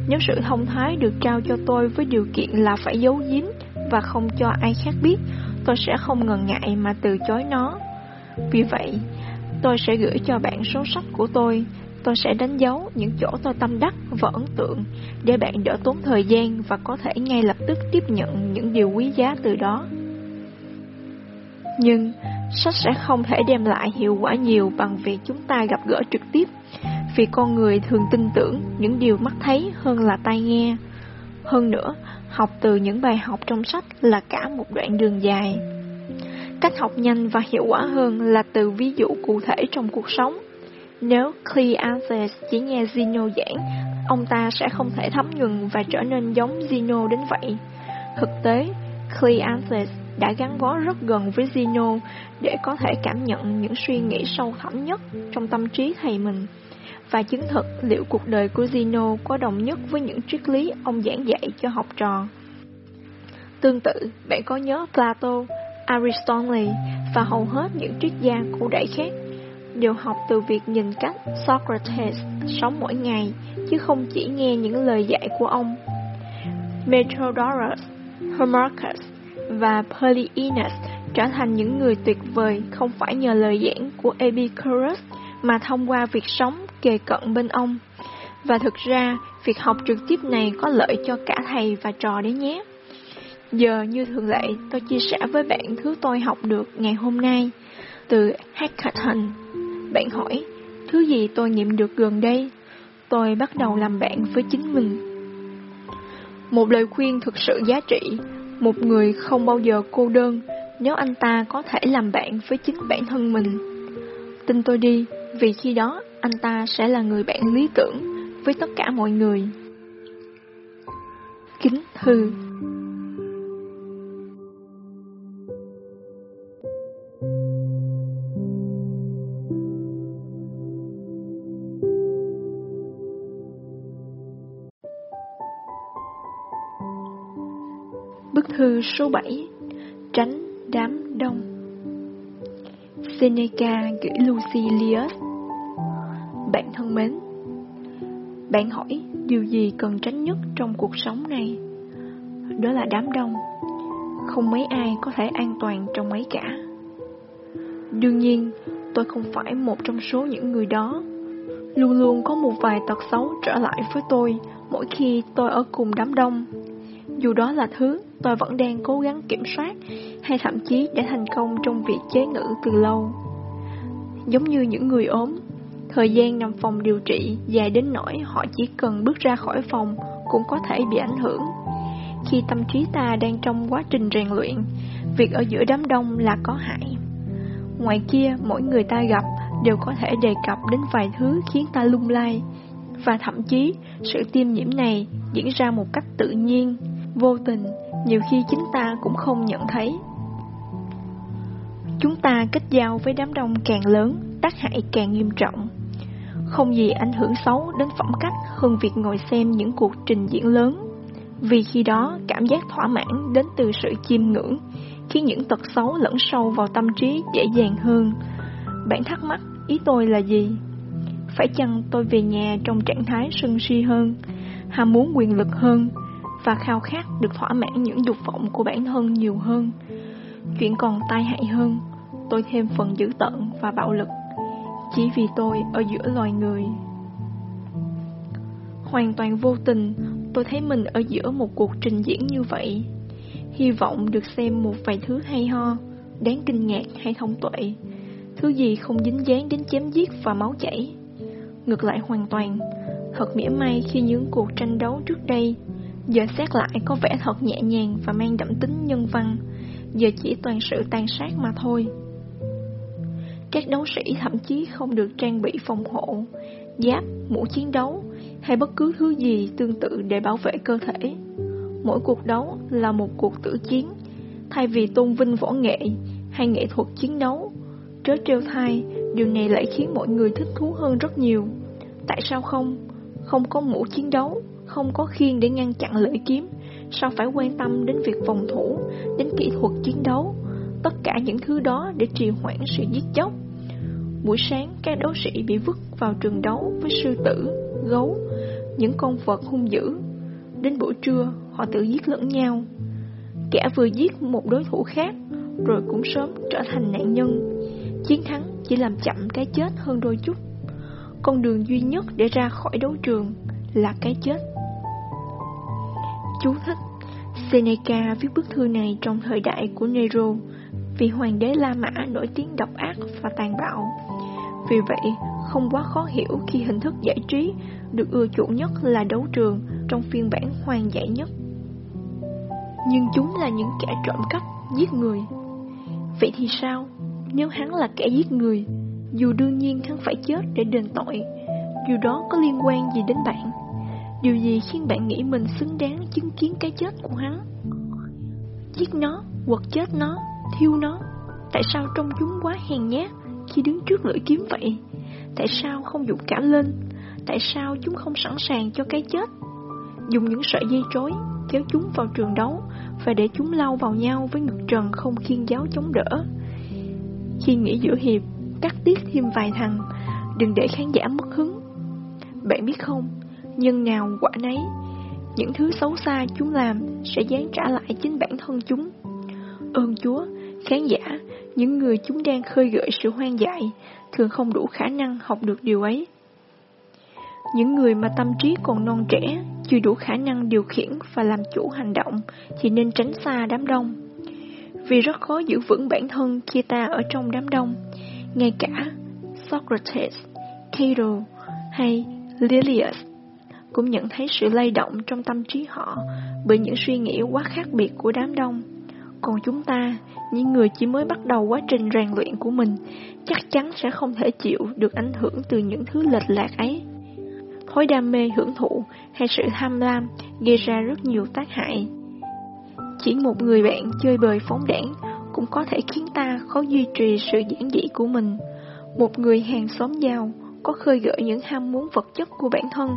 Nếu sự thông thái được trao cho tôi với điều kiện là phải giấu giếm và không cho ai khác biết, tôi sẽ không ngần ngại mà từ chối nó. Vì vậy, tôi sẽ gửi cho bạn số sách của tôi, tôi sẽ đánh dấu những chỗ tôi tâm đắc và ấn tượng để bạn đỡ tốn thời gian và có thể ngay lập tức tiếp nhận những điều quý giá từ đó. Nhưng, sách sẽ không thể đem lại hiệu quả nhiều bằng việc chúng ta gặp gỡ trực tiếp, vì con người thường tin tưởng những điều mắt thấy hơn là tai nghe. Hơn nữa, học từ những bài học trong sách là cả một đoạn đường dài. Cách học nhanh và hiệu quả hơn là từ ví dụ cụ thể trong cuộc sống. Nếu Cleanthes chỉ nghe Zeno giảng, ông ta sẽ không thể thấm nhuần và trở nên giống Zeno đến vậy. Thực tế, Cleanthes đã gắn bó rất gần với Zeno để có thể cảm nhận những suy nghĩ sâu thẳm nhất trong tâm trí thầy mình và chứng thực liệu cuộc đời của Zeno có đồng nhất với những triết lý ông giảng dạy cho học trò. Tương tự, bạn có nhớ Plato, Aristotle và hầu hết những triết gia cổ đại khác đều học từ việc nhìn cách Socrates sống mỗi ngày, chứ không chỉ nghe những lời dạy của ông. Metrodorus, Hermarchus và Polyenus trở thành những người tuyệt vời không phải nhờ lời giảng của Epicurus mà thông qua việc sống kề cận bên ông. Và thực ra, việc học trực tiếp này có lợi cho cả thầy và trò đấy nhé. Giờ như thường lệ, tôi chia sẻ với bạn thứ tôi học được ngày hôm nay từ Hackathon. Bạn hỏi, thứ gì tôi nghiệm được gần đây? Tôi bắt đầu làm bạn với chính mình. Một lời khuyên thực sự giá trị, một người không bao giờ cô đơn nếu anh ta có thể làm bạn với chính bản thân mình. Tin tôi đi, vì khi đó anh ta sẽ là người bạn lý tưởng với tất cả mọi người. Kính thư hư số 7 Tránh đám đông. Seneca gửi Lucilius. Bạn thân mến, Bạn hỏi điều gì cần tránh nhất trong cuộc sống này? Đó là đám đông. Không mấy ai có thể an toàn trong mấy cả. Đương nhiên, tôi không phải một trong số những người đó. Luôn luôn có một vài tật xấu trở lại với tôi mỗi khi tôi ở cùng đám đông. Dù đó là thứ tôi vẫn đang cố gắng kiểm soát hay thậm chí đã thành công trong việc chế ngự từ lâu. Giống như những người ốm, thời gian nằm phòng điều trị dài đến nỗi họ chỉ cần bước ra khỏi phòng cũng có thể bị ảnh hưởng. Khi tâm trí ta đang trong quá trình rèn luyện, việc ở giữa đám đông là có hại. Ngoài kia, mỗi người ta gặp đều có thể đề cập đến vài thứ khiến ta lung lay, và thậm chí sự tiêm nhiễm này diễn ra một cách tự nhiên, vô tình, nhiều khi chính ta cũng không nhận thấy. Chúng ta kết giao với đám đông càng lớn, tác hại càng nghiêm trọng. Không gì ảnh hưởng xấu đến phẩm cách hơn việc ngồi xem những cuộc trình diễn lớn. Vì khi đó, cảm giác thỏa mãn đến từ sự chiêm ngưỡng, khiến những tật xấu lẫn sâu vào tâm trí dễ dàng hơn. Bạn thắc mắc, ý tôi là gì? Phải chăng tôi về nhà trong trạng thái sân si hơn, ham muốn quyền lực hơn, và khao khát được thỏa mãn những dục vọng của bản thân nhiều hơn. Chuyện còn tai hại hơn, tôi thêm phần dữ tợn và bạo lực, chỉ vì tôi ở giữa loài người. Hoàn toàn vô tình, tôi thấy mình ở giữa một cuộc trình diễn như vậy. Hy vọng được xem một vài thứ hay ho, đáng kinh ngạc hay thông tuệ. Thứ gì không dính dáng đến chém giết và máu chảy. Ngược lại hoàn toàn, thật mỉa mai khi những cuộc tranh đấu trước đây Giờ xét lại có vẻ thật nhẹ nhàng và mang đậm tính nhân văn. Giờ chỉ toàn sự tàn sát mà thôi. Các đấu sĩ thậm chí không được trang bị phòng hộ Giáp, mũ chiến đấu Hay bất cứ thứ gì tương tự để bảo vệ cơ thể. Mỗi cuộc đấu là một cuộc tử chiến. Thay vì tôn vinh võ nghệ hay nghệ thuật chiến đấu Trớ trêu thai, điều này lại khiến mọi người thích thú hơn rất nhiều. Tại sao không? Không có mũ chiến đấu không có khiên để ngăn chặn lưỡi kiếm, sao phải quan tâm đến việc phòng thủ, đến kỹ thuật chiến đấu, tất cả những thứ đó để trì hoãn sự giết chóc. Buổi sáng, các đấu sĩ bị vứt vào trường đấu với sư tử, gấu, những con vật hung dữ. Đến buổi trưa, họ tự giết lẫn nhau. Kẻ vừa giết một đối thủ khác, rồi cũng sớm trở thành nạn nhân. Chiến thắng chỉ làm chậm cái chết hơn đôi chút. Con đường duy nhất để ra khỏi đấu trường là cái chết. Chú thích Seneca viết bức thư này trong thời đại của Nero vì hoàng đế La Mã nổi tiếng độc ác và tàn bạo. Vì vậy, không quá khó hiểu khi hình thức giải trí được ưa chuộng nhất là đấu trường trong phiên bản hoang dã nhất. Nhưng chúng là những kẻ trộm cắp, giết người. Vậy thì sao? Nếu hắn là kẻ giết người, dù đương nhiên hắn phải chết để đền tội, điều đó có liên quan gì đến bạn? Điều gì khiến bạn nghĩ mình xứng đáng chứng kiến cái chết của hắn? Giết nó, quật chết nó, thiêu nó Tại sao trông chúng quá hèn nhát khi đứng trước lưỡi kiếm vậy? Tại sao không dũng cảm lên? Tại sao chúng không sẵn sàng cho cái chết? Dùng những sợi dây trối kéo chúng vào trường đấu và để chúng lao vào nhau với ngực trần không khiên giáo chống đỡ. Khi nghỉ giữa hiệp, cắt tiết thêm vài thằng, đừng để khán giả mất hứng. Bạn biết không, nhân nào quả nấy. Những thứ xấu xa chúng làm sẽ dán trả lại chính bản thân chúng. Ơn Chúa, khán giả, những người chúng đang khơi gợi sự hoang dại, thường không đủ khả năng học được điều ấy. Những người mà tâm trí còn non trẻ, chưa đủ khả năng điều khiển và làm chủ hành động, thì nên tránh xa đám đông. Vì rất khó giữ vững bản thân khi ta ở trong đám đông. Ngay cả Socrates, Cato hay Lilius cũng nhận thấy sự lay động trong tâm trí họ bởi những suy nghĩ quá khác biệt của đám đông. Còn chúng ta, những người chỉ mới bắt đầu quá trình rèn luyện của mình, chắc chắn sẽ không thể chịu được ảnh hưởng từ những thứ lệch lạc ấy. Thói đam mê hưởng thụ hay sự tham lam gây ra rất nhiều tác hại. Chỉ một người bạn chơi bời phóng đảng cũng có thể khiến ta khó duy trì sự giản dị của mình. Một người hàng xóm giàu có khơi gợi những ham muốn vật chất của bản thân,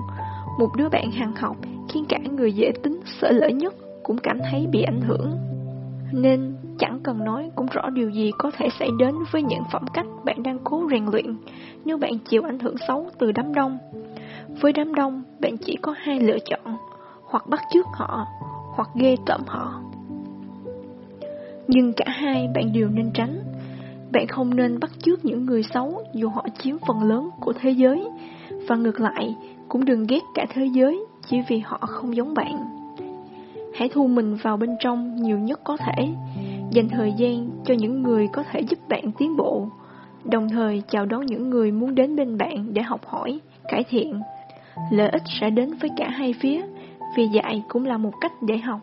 một đứa bạn hàng học khiến cả người dễ tính sợ lỡ nhất cũng cảm thấy bị ảnh hưởng. Nên chẳng cần nói cũng rõ điều gì có thể xảy đến với những phẩm cách bạn đang cố rèn luyện nếu bạn chịu ảnh hưởng xấu từ đám đông. Với đám đông, bạn chỉ có hai lựa chọn, hoặc bắt chước họ, hoặc ghê tởm họ. Nhưng cả hai bạn đều nên tránh. Bạn không nên bắt chước những người xấu dù họ chiếm phần lớn của thế giới, và ngược lại, cũng đừng ghét cả thế giới chỉ vì họ không giống bạn. Hãy thu mình vào bên trong nhiều nhất có thể, dành thời gian cho những người có thể giúp bạn tiến bộ, đồng thời chào đón những người muốn đến bên bạn để học hỏi, cải thiện. Lợi ích sẽ đến với cả hai phía, vì dạy cũng là một cách để học.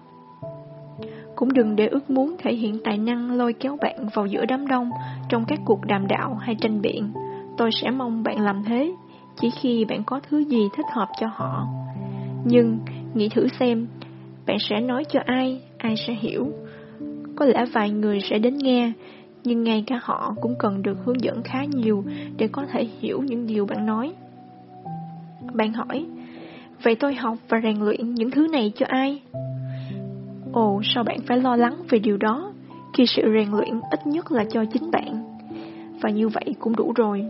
Cũng đừng để ước muốn thể hiện tài năng lôi kéo bạn vào giữa đám đông trong các cuộc đàm đạo hay tranh biện. Tôi sẽ mong bạn làm thế chỉ khi bạn có thứ gì thích hợp cho họ. Nhưng, nghĩ thử xem, bạn sẽ nói cho ai, ai sẽ hiểu. Có lẽ vài người sẽ đến nghe, nhưng ngay cả họ cũng cần được hướng dẫn khá nhiều để có thể hiểu những điều bạn nói. Bạn hỏi, vậy tôi học và rèn luyện những thứ này cho ai? Ồ, sao bạn phải lo lắng về điều đó, khi sự rèn luyện ít nhất là cho chính bạn. Và như vậy cũng đủ rồi.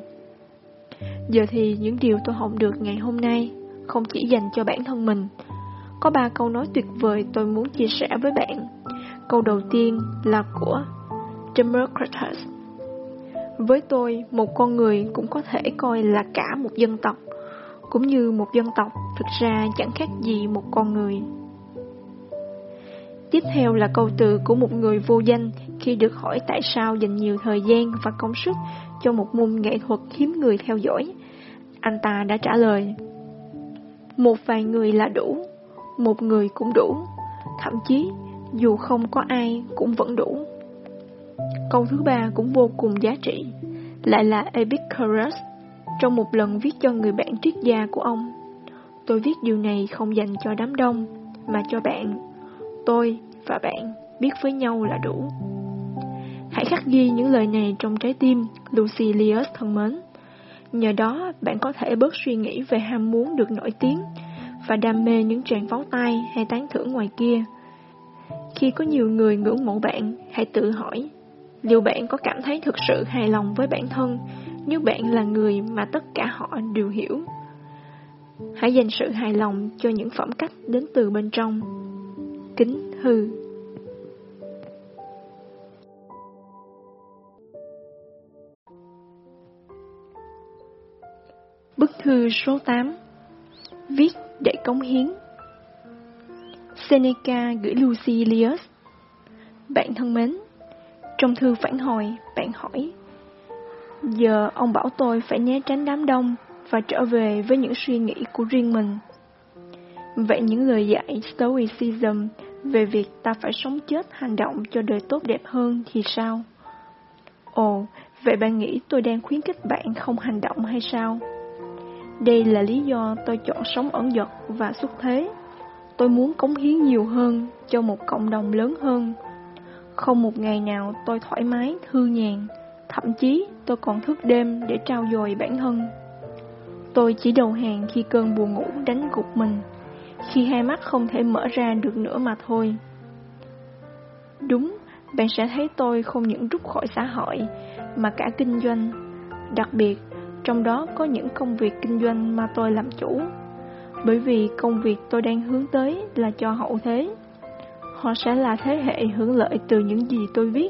Giờ thì những điều tôi học được ngày hôm nay không chỉ dành cho bản thân mình. Có ba câu nói tuyệt vời tôi muốn chia sẻ với bạn. Câu đầu tiên là của Democritus. Với tôi, một con người cũng có thể coi là cả một dân tộc. Cũng như một dân tộc thực ra chẳng khác gì một con người. Tiếp theo là câu từ của một người vô danh khi được hỏi tại sao dành nhiều thời gian và công sức cho một môn nghệ thuật hiếm người theo dõi. Anh ta đã trả lời, một vài người là đủ, một người cũng đủ, thậm chí dù không có ai cũng vẫn đủ. Câu thứ ba cũng vô cùng giá trị, lại là Epicurus, trong một lần viết cho người bạn triết gia của ông. Tôi viết điều này không dành cho đám đông, mà cho bạn. Tôi và bạn biết với nhau là đủ. Hãy khắc ghi những lời này trong trái tim, Lucilius thân mến. Nhờ đó, bạn có thể bớt suy nghĩ về ham muốn được nổi tiếng và đam mê những tràng pháo tay hay tán thưởng ngoài kia. Khi có nhiều người ngưỡng mộ bạn, hãy tự hỏi, liệu bạn có cảm thấy thực sự hài lòng với bản thân nếu bạn là người mà tất cả họ đều hiểu? Hãy dành sự hài lòng cho những phẩm cách đến từ bên trong. Kính hư Bức thư số 8 Viết để cống hiến Seneca gửi Lucilius Bạn thân mến Trong thư phản hồi, bạn hỏi Giờ ông bảo tôi phải né tránh đám đông Và trở về với những suy nghĩ của riêng mình Vậy những lời dạy Stoicism về việc ta phải sống chết hành động cho đời tốt đẹp hơn thì sao? Ồ, vậy bạn nghĩ tôi đang khuyến khích bạn không hành động hay sao? Đây là lý do tôi chọn sống ẩn dật và xuất thế. Tôi muốn cống hiến nhiều hơn cho một cộng đồng lớn hơn. Không một ngày nào tôi thoải mái, thư nhàn, thậm chí tôi còn thức đêm để trao dồi bản thân. Tôi chỉ đầu hàng khi cơn buồn ngủ đánh gục mình, khi hai mắt không thể mở ra được nữa mà thôi. Đúng, bạn sẽ thấy tôi không những rút khỏi xã hội, mà cả kinh doanh. Đặc biệt, trong đó có những công việc kinh doanh mà tôi làm chủ. Bởi vì công việc tôi đang hướng tới là cho hậu thế. Họ sẽ là thế hệ hưởng lợi từ những gì tôi viết.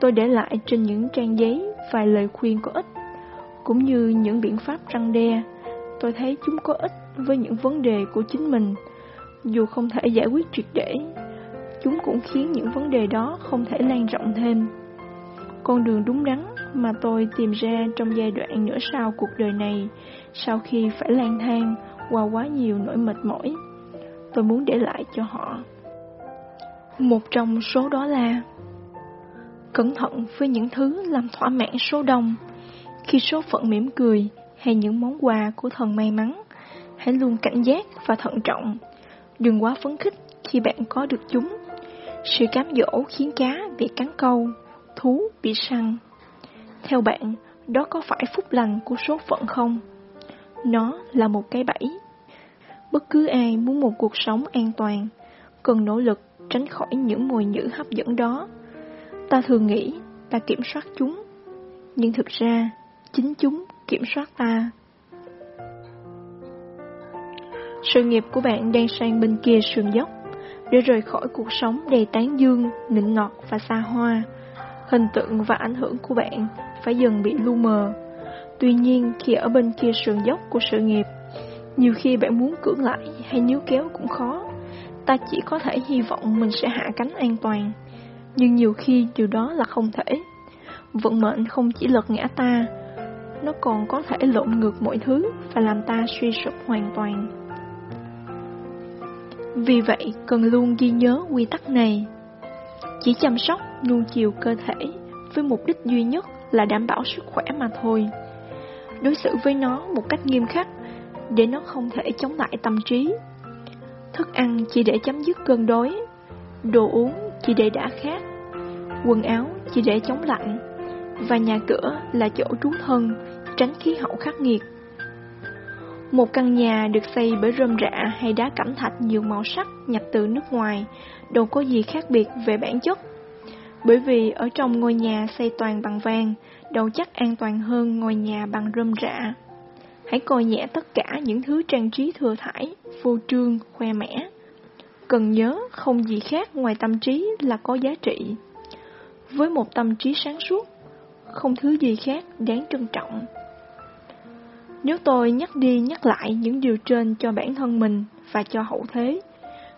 Tôi để lại trên những trang giấy vài lời khuyên có ích, cũng như những biện pháp răng đe. Tôi thấy chúng có ích với những vấn đề của chính mình, dù không thể giải quyết triệt để. Chúng cũng khiến những vấn đề đó không thể lan rộng thêm. Con đường đúng đắn mà tôi tìm ra trong giai đoạn nửa sau cuộc đời này, sau khi phải lang thang qua quá nhiều nỗi mệt mỏi, tôi muốn để lại cho họ. Một trong số đó là Cẩn thận với những thứ làm thỏa mãn số đông. Khi số phận mỉm cười hay những món quà của thần may mắn Hãy luôn cảnh giác và thận trọng. Đừng quá phấn khích khi bạn có được chúng. Sự cám dỗ khiến cá bị cắn câu Thú bị săn theo bạn, đó có phải phúc lành của số phận không? Nó là một cái bẫy. Bất cứ ai muốn một cuộc sống an toàn, cần nỗ lực tránh khỏi những mồi nhữ hấp dẫn đó. Ta thường nghĩ ta kiểm soát chúng, nhưng thực ra chính chúng kiểm soát ta. Sự nghiệp của bạn đang sang bên kia sườn dốc, để rời khỏi cuộc sống đầy tán dương, nịnh nọt và xa hoa. Hình tượng và ảnh hưởng của bạn phải dần bị lu mờ. Tuy nhiên, khi ở bên kia sườn dốc của sự nghiệp, nhiều khi bạn muốn cưỡng lại hay níu kéo cũng khó. Ta chỉ có thể hy vọng mình sẽ hạ cánh an toàn, nhưng nhiều khi điều đó là không thể. Vận mệnh không chỉ lật ngã ta, nó còn có thể lộn ngược mọi thứ và làm ta suy sụp hoàn toàn. Vì vậy, cần luôn ghi nhớ quy tắc này. Chỉ chăm sóc, nuông chiều cơ thể với mục đích duy nhất là đảm bảo sức khỏe mà thôi. Đối xử với nó một cách nghiêm khắc để nó không thể chống lại tâm trí. Thức ăn chỉ để chấm dứt cơn đói, đồ uống chỉ để đã khát, quần áo chỉ để chống lạnh, và nhà cửa là chỗ trú thân, tránh khí hậu khắc nghiệt. Một căn nhà được xây bởi rơm rạ hay đá cẩm thạch nhiều màu sắc nhập từ nước ngoài, đâu có gì khác biệt về bản chất bởi vì ở trong ngôi nhà xây toàn bằng vàng, đâu chắc an toàn hơn ngôi nhà bằng rơm rạ. Hãy coi nhẹ tất cả những thứ trang trí thừa thải, vô trương, khoe mẽ. Cần nhớ không gì khác ngoài tâm trí là có giá trị. Với một tâm trí sáng suốt, không thứ gì khác đáng trân trọng. Nếu tôi nhắc đi nhắc lại những điều trên cho bản thân mình và cho hậu thế,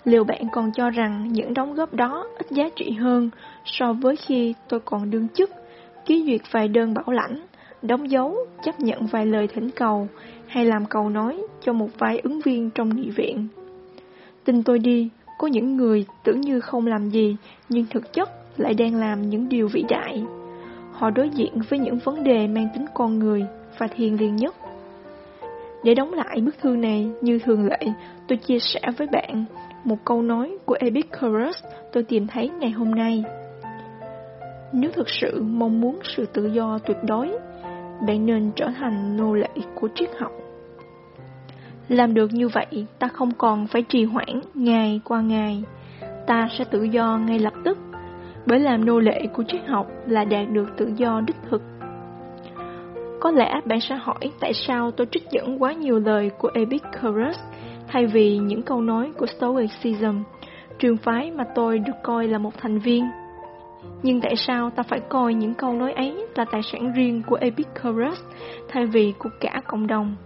liệu bạn còn cho rằng những đóng góp đó ít giá trị hơn so với khi tôi còn đương chức, ký duyệt vài đơn bảo lãnh, đóng dấu, chấp nhận vài lời thỉnh cầu hay làm cầu nói cho một vài ứng viên trong nghị viện? Tin tôi đi, có những người tưởng như không làm gì nhưng thực chất lại đang làm những điều vĩ đại. Họ đối diện với những vấn đề mang tính con người và thiền liêng nhất. Để đóng lại bức thư này, như thường lệ, tôi chia sẻ với bạn một câu nói của Epicurus tôi tìm thấy ngày hôm nay. Nếu thực sự mong muốn sự tự do tuyệt đối, bạn nên trở thành nô lệ của triết học. Làm được như vậy, ta không còn phải trì hoãn ngày qua ngày. Ta sẽ tự do ngay lập tức, bởi làm nô lệ của triết học là đạt được tự do đích thực. Có lẽ bạn sẽ hỏi tại sao tôi trích dẫn quá nhiều lời của Epicurus thay vì những câu nói của Stoicism, trường phái mà tôi được coi là một thành viên. Nhưng tại sao ta phải coi những câu nói ấy là tài sản riêng của Epicurus thay vì của cả cộng đồng?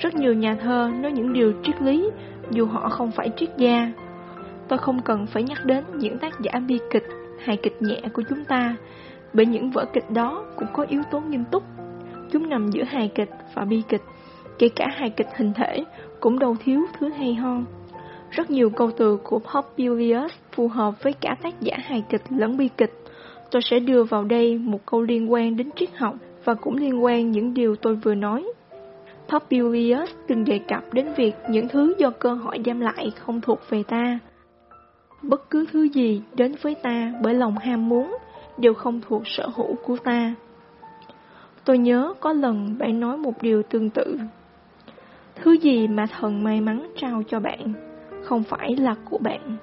Rất nhiều nhà thơ nói những điều triết lý dù họ không phải triết gia. Tôi không cần phải nhắc đến những tác giả bi kịch, hài kịch nhẹ của chúng ta, bởi những vở kịch đó cũng có yếu tố nghiêm túc. Chúng nằm giữa hài kịch và bi kịch, kể cả hài kịch hình thể cũng đâu thiếu thứ hay ho. Rất nhiều câu từ của Popilius phù hợp với cả tác giả hài kịch lẫn bi kịch. Tôi sẽ đưa vào đây một câu liên quan đến triết học và cũng liên quan những điều tôi vừa nói. Popilius từng đề cập đến việc những thứ do cơ hội đem lại không thuộc về ta. Bất cứ thứ gì đến với ta bởi lòng ham muốn đều không thuộc sở hữu của ta. Tôi nhớ có lần bạn nói một điều tương tự. Thứ gì mà thần may mắn trao cho bạn không phải là của bạn.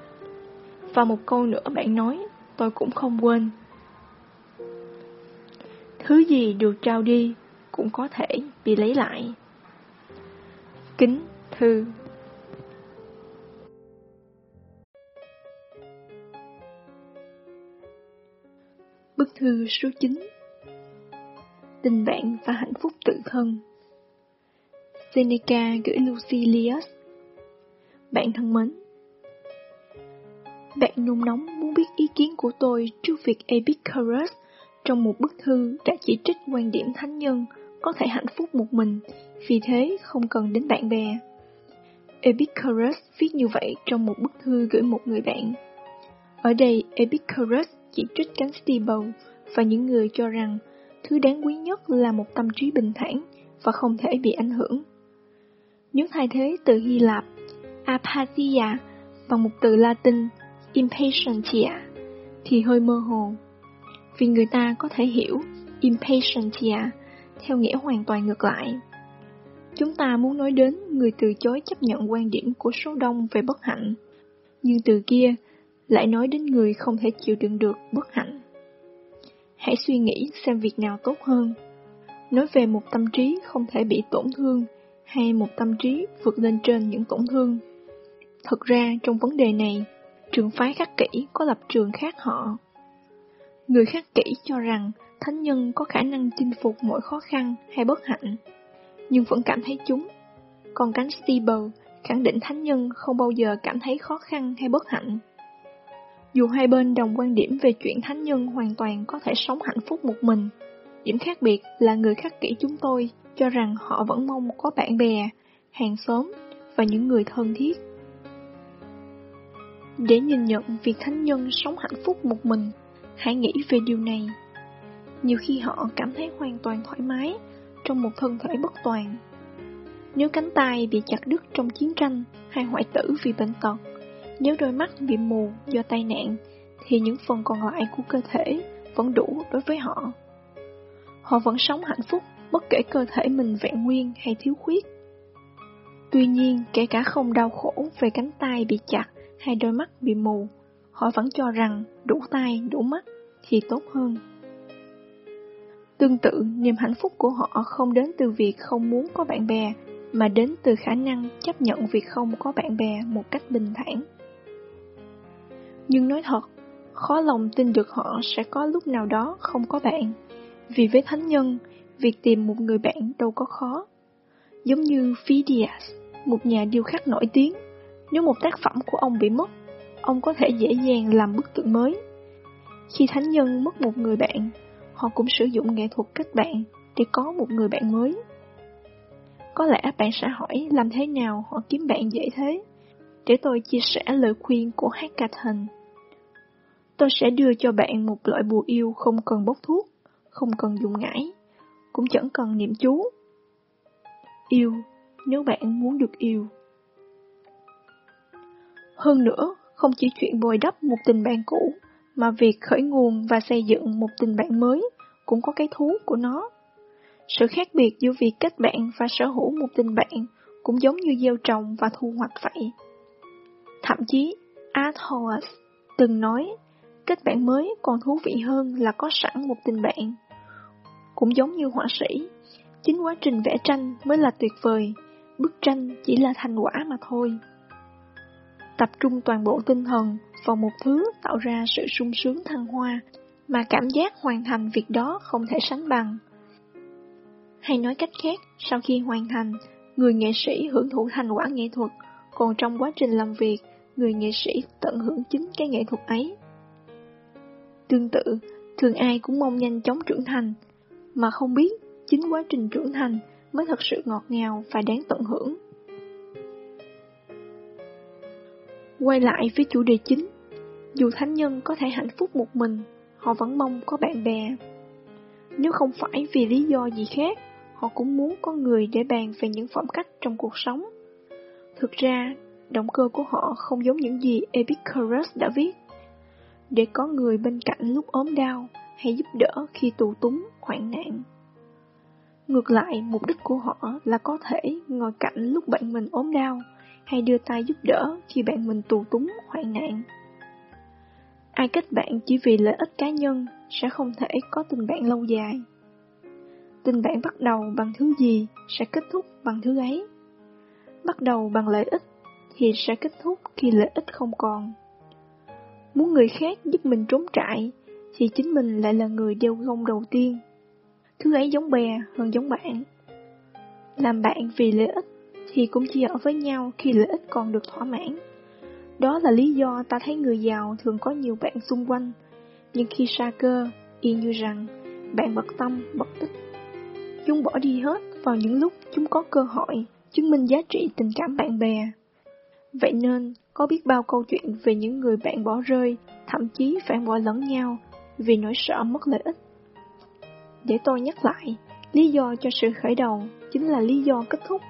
Và một câu nữa bạn nói, tôi cũng không quên. Thứ gì được trao đi cũng có thể bị lấy lại. Kính thư Bức thư số 9 Tình bạn và hạnh phúc tự thân Seneca gửi Lucilius bạn thân mến Bạn nung nóng muốn biết ý kiến của tôi trước việc Epicurus trong một bức thư đã chỉ trích quan điểm thánh nhân có thể hạnh phúc một mình, vì thế không cần đến bạn bè. Epicurus viết như vậy trong một bức thư gửi một người bạn. Ở đây, Epicurus chỉ trích cánh Stiebel và những người cho rằng thứ đáng quý nhất là một tâm trí bình thản và không thể bị ảnh hưởng. Nếu thay thế từ Hy Lạp, apathia bằng một từ Latin, impatientia, thì hơi mơ hồ. Vì người ta có thể hiểu impatientia theo nghĩa hoàn toàn ngược lại. Chúng ta muốn nói đến người từ chối chấp nhận quan điểm của số đông về bất hạnh, nhưng từ kia lại nói đến người không thể chịu đựng được bất hạnh. Hãy suy nghĩ xem việc nào tốt hơn. Nói về một tâm trí không thể bị tổn thương hay một tâm trí vượt lên trên những tổn thương. Thật ra trong vấn đề này, trường phái khắc kỷ có lập trường khác họ. Người khắc kỷ cho rằng thánh nhân có khả năng chinh phục mọi khó khăn hay bất hạnh, nhưng vẫn cảm thấy chúng. Còn cánh Steeble khẳng định thánh nhân không bao giờ cảm thấy khó khăn hay bất hạnh. Dù hai bên đồng quan điểm về chuyện thánh nhân hoàn toàn có thể sống hạnh phúc một mình, điểm khác biệt là người khắc kỷ chúng tôi cho rằng họ vẫn mong có bạn bè, hàng xóm và những người thân thiết. Để nhìn nhận việc thánh nhân sống hạnh phúc một mình, hãy nghĩ về điều này. Nhiều khi họ cảm thấy hoàn toàn thoải mái trong một thân thể bất toàn. Nếu cánh tay bị chặt đứt trong chiến tranh hay hoại tử vì bệnh tật, nếu đôi mắt bị mù do tai nạn, thì những phần còn lại của cơ thể vẫn đủ đối với họ. Họ vẫn sống hạnh phúc bất kể cơ thể mình vẹn nguyên hay thiếu khuyết. Tuy nhiên, kể cả không đau khổ về cánh tay bị chặt hay đôi mắt bị mù, họ vẫn cho rằng đủ tay, đủ mắt thì tốt hơn. Tương tự, niềm hạnh phúc của họ không đến từ việc không muốn có bạn bè, mà đến từ khả năng chấp nhận việc không có bạn bè một cách bình thản. Nhưng nói thật, khó lòng tin được họ sẽ có lúc nào đó không có bạn. Vì với thánh nhân, việc tìm một người bạn đâu có khó. Giống như Phidias, một nhà điêu khắc nổi tiếng, nếu một tác phẩm của ông bị mất, ông có thể dễ dàng làm bức tượng mới. Khi thánh nhân mất một người bạn, họ cũng sử dụng nghệ thuật kết bạn để có một người bạn mới. Có lẽ bạn sẽ hỏi làm thế nào họ kiếm bạn dễ thế? Để tôi chia sẻ lời khuyên của Hackathon. Tôi sẽ đưa cho bạn một loại bùa yêu không cần bốc thuốc, không cần dùng ngải, cũng chẳng cần niệm chú. Yêu, nếu bạn muốn được yêu. Hơn nữa, không chỉ chuyện bồi đắp một tình bạn cũ, mà việc khởi nguồn và xây dựng một tình bạn mới cũng có cái thú của nó. Sự khác biệt giữa việc kết bạn và sở hữu một tình bạn cũng giống như gieo trồng và thu hoạch vậy. Thậm chí, Art Horace từng nói, kết bạn mới còn thú vị hơn là có sẵn một tình bạn. Cũng giống như họa sĩ, chính quá trình vẽ tranh mới là tuyệt vời, bức tranh chỉ là thành quả mà thôi. Tập trung toàn bộ tinh thần vào một thứ tạo ra sự sung sướng thăng hoa, mà cảm giác hoàn thành việc đó không thể sánh bằng. Hay nói cách khác, sau khi hoàn thành, người nghệ sĩ hưởng thụ thành quả nghệ thuật, còn trong quá trình làm việc, người nghệ sĩ tận hưởng chính cái nghệ thuật ấy. Tương tự, thường ai cũng mong nhanh chóng trưởng thành, mà không biết chính quá trình trưởng thành mới thật sự ngọt ngào và đáng tận hưởng. Quay lại với chủ đề chính, dù thánh nhân có thể hạnh phúc một mình, họ vẫn mong có bạn bè. Nếu không phải vì lý do gì khác, họ cũng muốn có người để bàn về những phẩm cách trong cuộc sống. Thực ra, động cơ của họ không giống những gì Epicurus đã viết. Để có người bên cạnh lúc ốm đau hay giúp đỡ khi tù túng, hoạn nạn. Ngược lại, mục đích của họ là có thể ngồi cạnh lúc bạn mình ốm đau, hay đưa tay giúp đỡ khi bạn mình tù túng, hoạn nạn. Ai kết bạn chỉ vì lợi ích cá nhân sẽ không thể có tình bạn lâu dài. Tình bạn bắt đầu bằng thứ gì sẽ kết thúc bằng thứ ấy. Bắt đầu bằng lợi ích thì sẽ kết thúc khi lợi ích không còn. Muốn người khác giúp mình trốn trại thì chính mình lại là người đeo gông đầu tiên. Thứ ấy giống bè hơn giống bạn. Làm bạn vì lợi ích thì cũng chia ở với nhau khi lợi ích còn được thỏa mãn. Đó là lý do ta thấy người giàu thường có nhiều bạn xung quanh, nhưng khi xa cơ, y như rằng bạn bật tâm, bật tích. Chúng bỏ đi hết vào những lúc chúng có cơ hội chứng minh giá trị tình cảm bạn bè. Vậy nên, có biết bao câu chuyện về những người bạn bỏ rơi, thậm chí phản bội lẫn nhau vì nỗi sợ mất lợi ích. Để tôi nhắc lại, lý do cho sự khởi đầu chính là lý do kết thúc.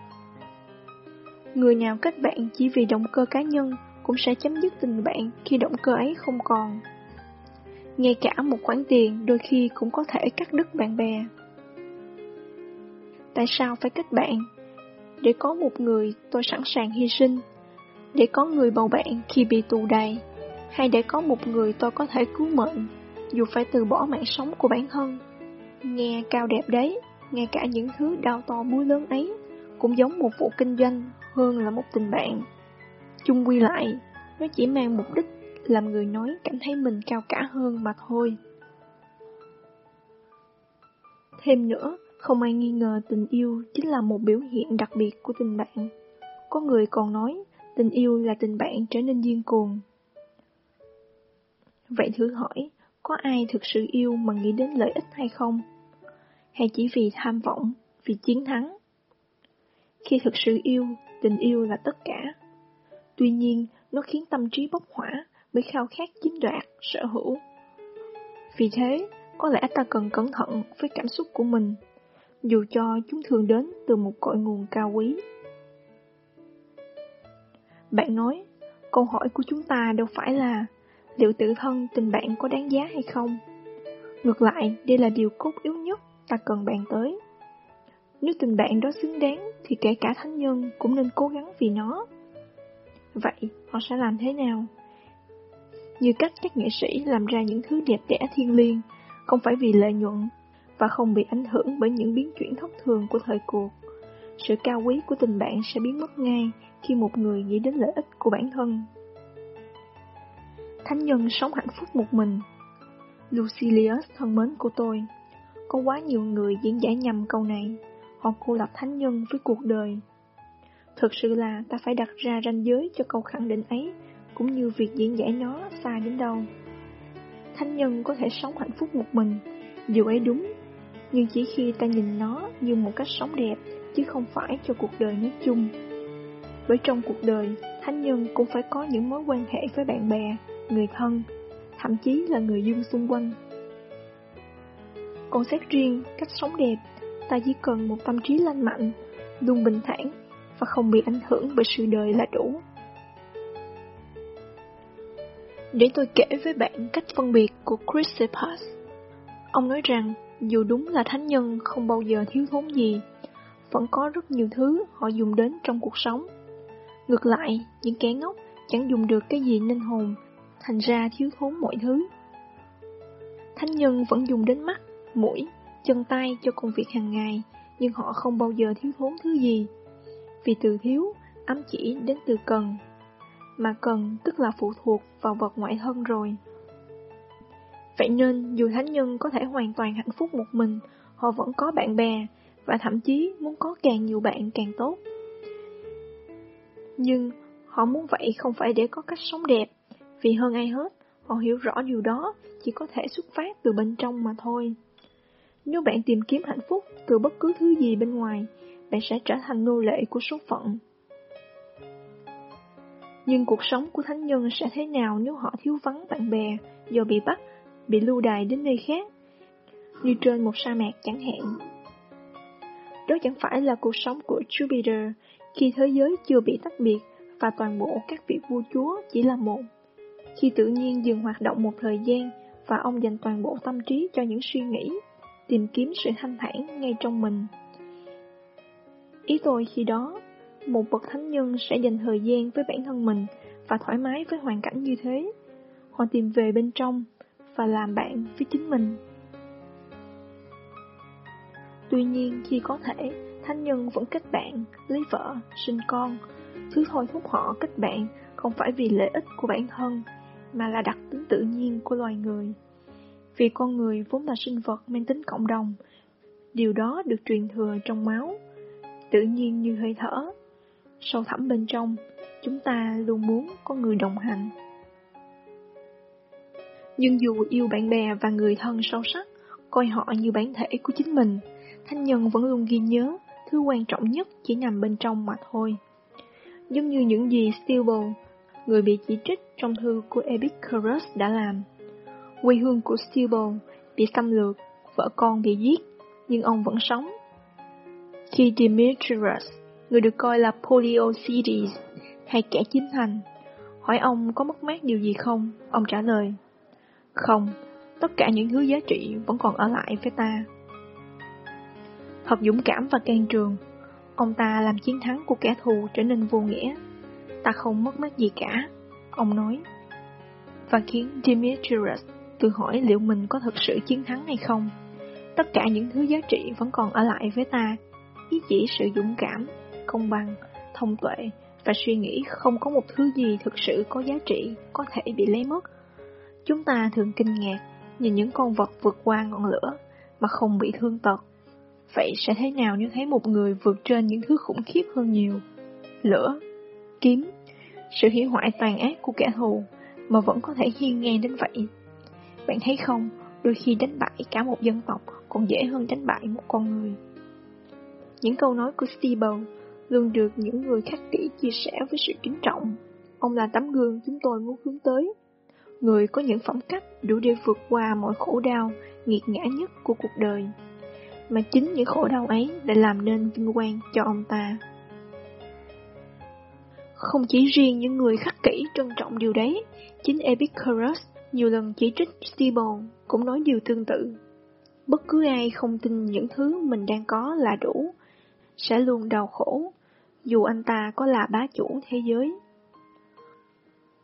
Người nào kết bạn chỉ vì động cơ cá nhân cũng sẽ chấm dứt tình bạn khi động cơ ấy không còn. Ngay cả một khoản tiền đôi khi cũng có thể cắt đứt bạn bè. Tại sao phải kết bạn? Để có một người tôi sẵn sàng hy sinh, để có người bầu bạn khi bị tù đầy, hay để có một người tôi có thể cứu mệnh, dù phải từ bỏ mạng sống của bản thân. Nghe cao đẹp đấy, ngay cả những thứ đau to búa lớn ấy, cũng giống một vụ kinh doanh hơn là một tình bạn. Chung quy lại, nó chỉ mang mục đích làm người nói cảm thấy mình cao cả hơn mà thôi. Thêm nữa, không ai nghi ngờ tình yêu chính là một biểu hiện đặc biệt của tình bạn. Có người còn nói tình yêu là tình bạn trở nên điên cuồng. Vậy thử hỏi, có ai thực sự yêu mà nghĩ đến lợi ích hay không? Hay chỉ vì tham vọng, vì chiến thắng? Khi thực sự yêu, tình yêu là tất cả. Tuy nhiên, nó khiến tâm trí bốc hỏa, mới khao khát chiếm đoạt, sở hữu. Vì thế, có lẽ ta cần cẩn thận với cảm xúc của mình, dù cho chúng thường đến từ một cội nguồn cao quý. Bạn nói, câu hỏi của chúng ta đâu phải là liệu tự thân tình bạn có đáng giá hay không? Ngược lại, đây là điều cốt yếu nhất ta cần bàn tới. Nếu tình bạn đó xứng đáng thì kể cả thánh nhân cũng nên cố gắng vì nó. Vậy, họ sẽ làm thế nào? Như cách các nghệ sĩ làm ra những thứ đẹp đẽ thiên liêng, không phải vì lợi nhuận, và không bị ảnh hưởng bởi những biến chuyển thất thường của thời cuộc. Sự cao quý của tình bạn sẽ biến mất ngay khi một người nghĩ đến lợi ích của bản thân. Thánh nhân sống hạnh phúc một mình. Lucilius thân mến của tôi, có quá nhiều người diễn giải nhầm câu này. Họ cô lập thánh nhân với cuộc đời. Thực sự là ta phải đặt ra ranh giới cho câu khẳng định ấy, cũng như việc diễn giải nó xa đến đâu. Thánh nhân có thể sống hạnh phúc một mình, điều ấy đúng, nhưng chỉ khi ta nhìn nó như một cách sống đẹp, chứ không phải cho cuộc đời nói chung. Bởi trong cuộc đời, thánh nhân cũng phải có những mối quan hệ với bạn bè, người thân, thậm chí là người dân xung quanh. Còn xét riêng cách sống đẹp, ta chỉ cần một tâm trí lành mạnh, luôn bình thản và không bị ảnh hưởng bởi sự đời là đủ. Để tôi kể với bạn cách phân biệt của Chrysippus. Ông nói rằng, dù đúng là thánh nhân không bao giờ thiếu thốn gì, vẫn có rất nhiều thứ họ dùng đến trong cuộc sống. Ngược lại, những kẻ ngốc chẳng dùng được cái gì nên hồn, thành ra thiếu thốn mọi thứ. Thánh nhân vẫn dùng đến mắt, mũi, chân tay cho công việc hàng ngày, nhưng họ không bao giờ thiếu thốn thứ gì. Vì từ thiếu, ám chỉ đến từ cần, mà cần tức là phụ thuộc vào vật ngoại thân rồi. Vậy nên, dù thánh nhân có thể hoàn toàn hạnh phúc một mình, họ vẫn có bạn bè, và thậm chí muốn có càng nhiều bạn càng tốt. Nhưng, họ muốn vậy không phải để có cách sống đẹp, vì hơn ai hết, họ hiểu rõ điều đó chỉ có thể xuất phát từ bên trong mà thôi. Nếu bạn tìm kiếm hạnh phúc từ bất cứ thứ gì bên ngoài, bạn sẽ trở thành nô lệ của số phận. Nhưng cuộc sống của thánh nhân sẽ thế nào nếu họ thiếu vắng bạn bè, do bị bắt, bị lưu đày đến nơi khác, như trên một sa mạc chẳng hạn. Đó chẳng phải là cuộc sống của Jupiter khi thế giới chưa bị tách biệt và toàn bộ các vị vua chúa chỉ là một. Khi tự nhiên dừng hoạt động một thời gian và ông dành toàn bộ tâm trí cho những suy nghĩ, tìm kiếm sự thanh thản ngay trong mình. Ý tôi khi đó, một bậc thánh nhân sẽ dành thời gian với bản thân mình và thoải mái với hoàn cảnh như thế. Họ tìm về bên trong và làm bạn với chính mình. Tuy nhiên, khi có thể, thánh nhân vẫn kết bạn, lấy vợ, sinh con. Thứ thôi thúc họ kết bạn không phải vì lợi ích của bản thân, mà là đặc tính tự nhiên của loài người. Vì con người vốn là sinh vật mang tính cộng đồng, điều đó được truyền thừa trong máu, tự nhiên như hơi thở. Sâu thẳm bên trong, chúng ta luôn muốn có người đồng hành. Nhưng dù yêu bạn bè và người thân sâu sắc, coi họ như bản thể của chính mình, thanh nhân vẫn luôn ghi nhớ thứ quan trọng nhất chỉ nằm bên trong mà thôi. Giống như những gì Stilwell, người bị chỉ trích trong thư của Epicurus đã làm. Quê hương của Stilbo bị xâm lược, vợ con bị giết, nhưng ông vẫn sống. Khi Demetrius, người được coi là Poliocides, hay kẻ chính thành, hỏi ông có mất mát điều gì không, ông trả lời, không, tất cả những thứ giá trị vẫn còn ở lại với ta. Thật dũng cảm và can trường, ông ta làm chiến thắng của kẻ thù trở nên vô nghĩa. Ta không mất mát gì cả, ông nói. Và khiến Demetrius tự hỏi liệu mình có thực sự chiến thắng hay không. Tất cả những thứ giá trị vẫn còn ở lại với ta, ý chỉ sự dũng cảm, công bằng, thông tuệ và suy nghĩ không có một thứ gì thực sự có giá trị có thể bị lấy mất. Chúng ta thường kinh ngạc nhìn những con vật vượt qua ngọn lửa mà không bị thương tật. Vậy sẽ thế nào nếu thấy một người vượt trên những thứ khủng khiếp hơn nhiều? Lửa, kiếm, sự hủy hoại tàn ác của kẻ thù mà vẫn có thể hiên ngang đến vậy. Bạn thấy không, đôi khi đánh bại cả một dân tộc còn dễ hơn đánh bại một con người. Những câu nói của Steve luôn được những người khắc kỷ chia sẻ với sự kính trọng. Ông là tấm gương chúng tôi muốn hướng tới. Người có những phẩm cách đủ để vượt qua mọi khổ đau, nghiệt ngã nhất của cuộc đời. Mà chính những khổ đau ấy đã làm nên vinh quang cho ông ta. Không chỉ riêng những người khắc kỷ trân trọng điều đấy, chính Epicurus nhiều lần chỉ trích Stibon cũng nói điều tương tự. Bất cứ ai không tin những thứ mình đang có là đủ, sẽ luôn đau khổ, dù anh ta có là bá chủ thế giới.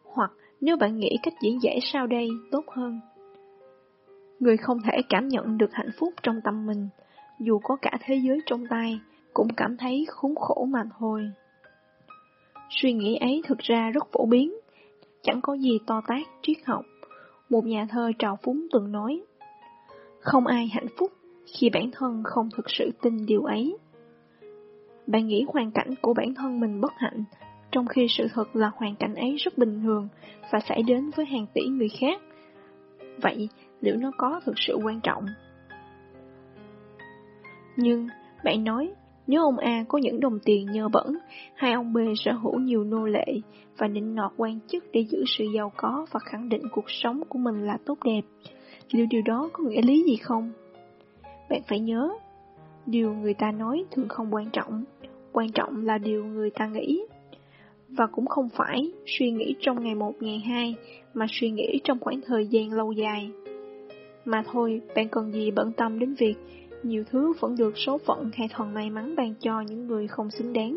Hoặc nếu bạn nghĩ cách diễn giải sau đây tốt hơn. Người không thể cảm nhận được hạnh phúc trong tâm mình, dù có cả thế giới trong tay, cũng cảm thấy khốn khổ mà thôi. Suy nghĩ ấy thực ra rất phổ biến, chẳng có gì to tác triết học. Một nhà thơ trào phúng từng nói, không ai hạnh phúc khi bản thân không thực sự tin điều ấy. Bạn nghĩ hoàn cảnh của bản thân mình bất hạnh, trong khi sự thật là hoàn cảnh ấy rất bình thường và xảy đến với hàng tỷ người khác. Vậy, liệu nó có thực sự quan trọng? Nhưng, bạn nói, nếu ông A có những đồng tiền nhờ bẩn, hai ông B sở hữu nhiều nô lệ và nịnh nọt quan chức để giữ sự giàu có và khẳng định cuộc sống của mình là tốt đẹp, liệu điều đó có nghĩa lý gì không? Bạn phải nhớ, điều người ta nói thường không quan trọng, quan trọng là điều người ta nghĩ. Và cũng không phải suy nghĩ trong ngày một ngày hai, mà suy nghĩ trong khoảng thời gian lâu dài. Mà thôi, bạn cần gì bận tâm đến việc nhiều thứ vẫn được số phận hay thần may mắn ban cho những người không xứng đáng.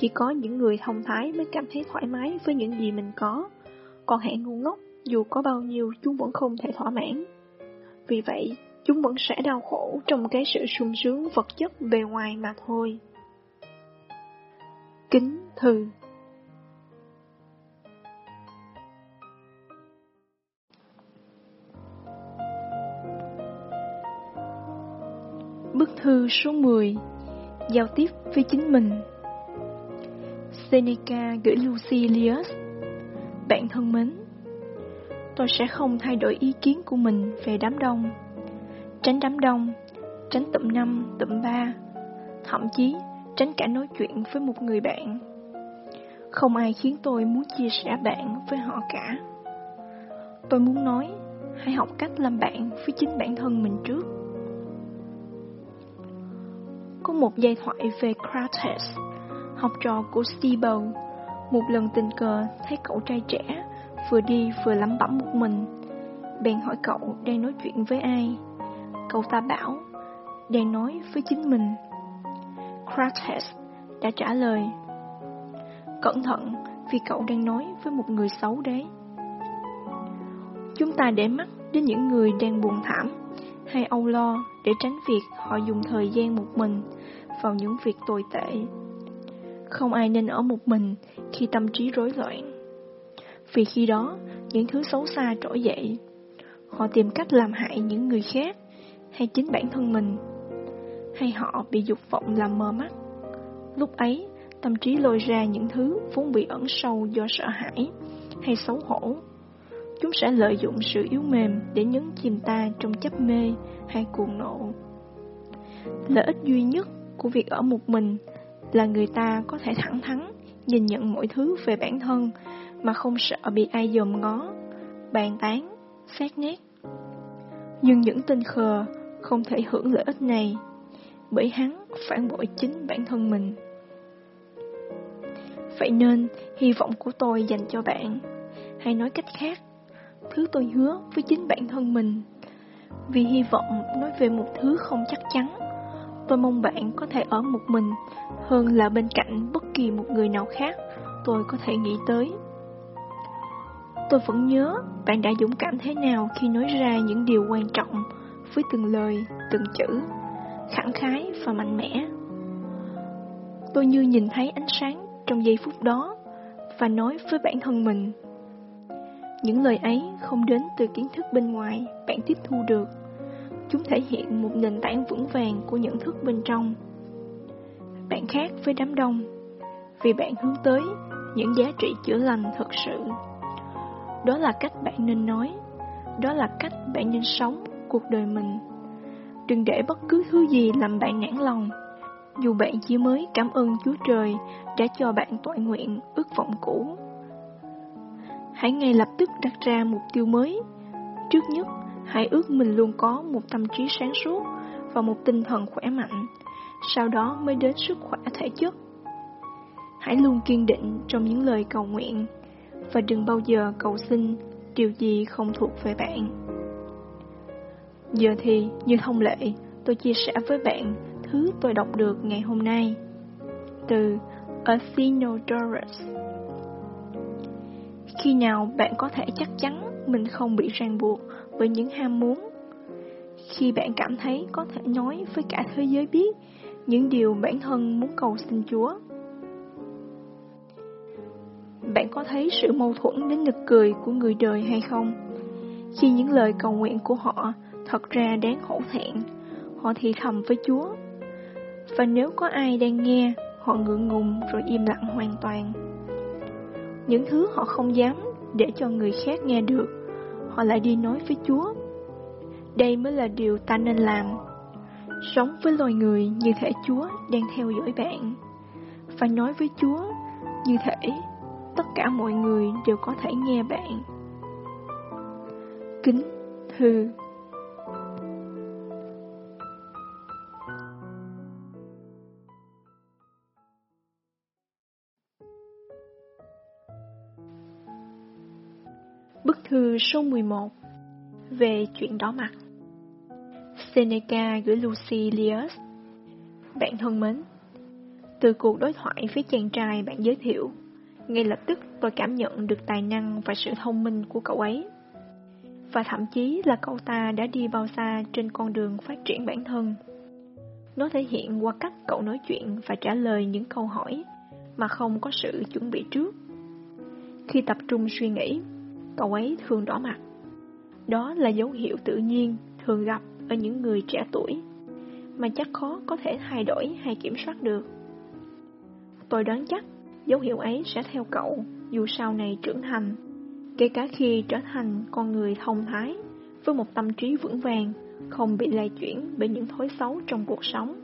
Chỉ có những người thông thái mới cảm thấy thoải mái với những gì mình có, còn hạng ngu ngốc, dù có bao nhiêu chúng vẫn không thể thỏa mãn. Vì vậy, chúng vẫn sẽ đau khổ trong cái sự sung sướng vật chất bề ngoài mà thôi. Kính thư Bức thư số 10 Giao tiếp với chính mình. Seneca gửi Lucilius Bạn thân mến Tôi sẽ không thay đổi ý kiến của mình về đám đông. Tránh đám đông Tránh tụm năm, tụm ba Thậm chí tránh cả nói chuyện với một người bạn. Không ai khiến tôi muốn chia sẻ bạn với họ cả. Tôi muốn nói Hãy học cách làm bạn với chính bản thân mình trước có một giai thoại về Crates, học trò của Stiebel. Một lần tình cờ thấy cậu trai trẻ vừa đi vừa lẩm bẩm một mình. Bèn hỏi cậu đang nói chuyện với ai. Cậu ta bảo, đang nói với chính mình. Crates đã trả lời, cẩn thận vì cậu đang nói với một người xấu đấy. Chúng ta để mắt đến những người đang buồn thảm hay âu lo để tránh việc họ dùng thời gian một mình vào những việc tồi tệ. Không ai nên ở một mình khi tâm trí rối loạn. Vì khi đó, những thứ xấu xa trỗi dậy. Họ tìm cách làm hại những người khác, hay chính bản thân mình. Hay họ bị dục vọng làm mờ mắt. Lúc ấy, tâm trí lôi ra những thứ vốn bị ẩn sâu do sợ hãi hay xấu hổ. Chúng sẽ lợi dụng sự yếu mềm để nhấn chìm ta trong chấp mê hay cuồng nộ. Lợi ích duy nhất của việc ở một mình là người ta có thể thẳng thắn nhìn nhận mọi thứ về bản thân mà không sợ bị ai dòm ngó, bàn tán, xét nét. Nhưng những tên khờ không thể hưởng lợi ích này bởi hắn phản bội chính bản thân mình. Vậy nên, hy vọng của tôi dành cho bạn, hay nói cách khác, thứ tôi hứa với chính bản thân mình, vì hy vọng nói về một thứ không chắc chắn Tôi mong bạn có thể ở một mình hơn là bên cạnh bất kỳ một người nào khác tôi có thể nghĩ tới. Tôi vẫn nhớ bạn đã dũng cảm thế nào khi nói ra những điều quan trọng với từng lời, từng chữ, khẳng khái và mạnh mẽ. Tôi như nhìn thấy ánh sáng trong giây phút đó và nói với bản thân mình. Những lời ấy không đến từ kiến thức bên ngoài bạn tiếp thu được Chúng thể hiện một nền tảng vững vàng của nhận thức bên trong. Bạn khác với đám đông, vì bạn hướng tới những giá trị chữa lành thực sự. Đó là cách bạn nên nói, đó là cách bạn nên sống cuộc đời mình. Đừng để bất cứ thứ gì làm bạn nản lòng. Dù bạn chỉ mới cảm ơn Chúa Trời đã cho bạn toại nguyện ước vọng cũ. Hãy ngay lập tức đặt ra mục tiêu mới. Trước nhất Hãy ước mình luôn có một tâm trí sáng suốt và một tinh thần khỏe mạnh, sau đó mới đến sức khỏe thể chất. Hãy luôn kiên định trong những lời cầu nguyện và đừng bao giờ cầu xin điều gì không thuộc về bạn. Giờ thì, như thông lệ, tôi chia sẻ với bạn thứ tôi đọc được ngày hôm nay. Từ Athenodorus Khi nào bạn có thể chắc chắn mình không bị ràng buộc với những ham muốn khi bạn cảm thấy có thể nói với cả thế giới biết những điều bản thân muốn cầu xin Chúa. Bạn có thấy sự mâu thuẫn đến nực cười của người đời hay không? Khi những lời cầu nguyện của họ thật ra đáng hổ thẹn, họ thì thầm với Chúa. Và nếu có ai đang nghe, họ ngượng ngùng rồi im lặng hoàn toàn. Những thứ họ không dám để cho người khác nghe được, họ lại đi nói với Chúa. Đây mới là điều ta nên làm. Sống với loài người như thể Chúa đang theo dõi bạn. Và nói với Chúa như thể tất cả mọi người đều có thể nghe bạn. Kính Thư thư số 11 Về chuyện đó mặt Seneca gửi Lucilius Bạn thân mến Từ cuộc đối thoại với chàng trai bạn giới thiệu ngay lập tức tôi cảm nhận được tài năng và sự thông minh của cậu ấy. Và thậm chí là cậu ta đã đi bao xa trên con đường phát triển bản thân. Nó thể hiện qua cách cậu nói chuyện và trả lời những câu hỏi mà không có sự chuẩn bị trước. Khi tập trung suy nghĩ, cậu ấy thường đỏ mặt. Đó là dấu hiệu tự nhiên thường gặp ở những người trẻ tuổi, mà chắc khó có thể thay đổi hay kiểm soát được. Tôi đoán chắc dấu hiệu ấy sẽ theo cậu dù sau này trưởng thành, kể cả khi trở thành con người thông thái, với một tâm trí vững vàng, không bị lay chuyển bởi những thói xấu trong cuộc sống.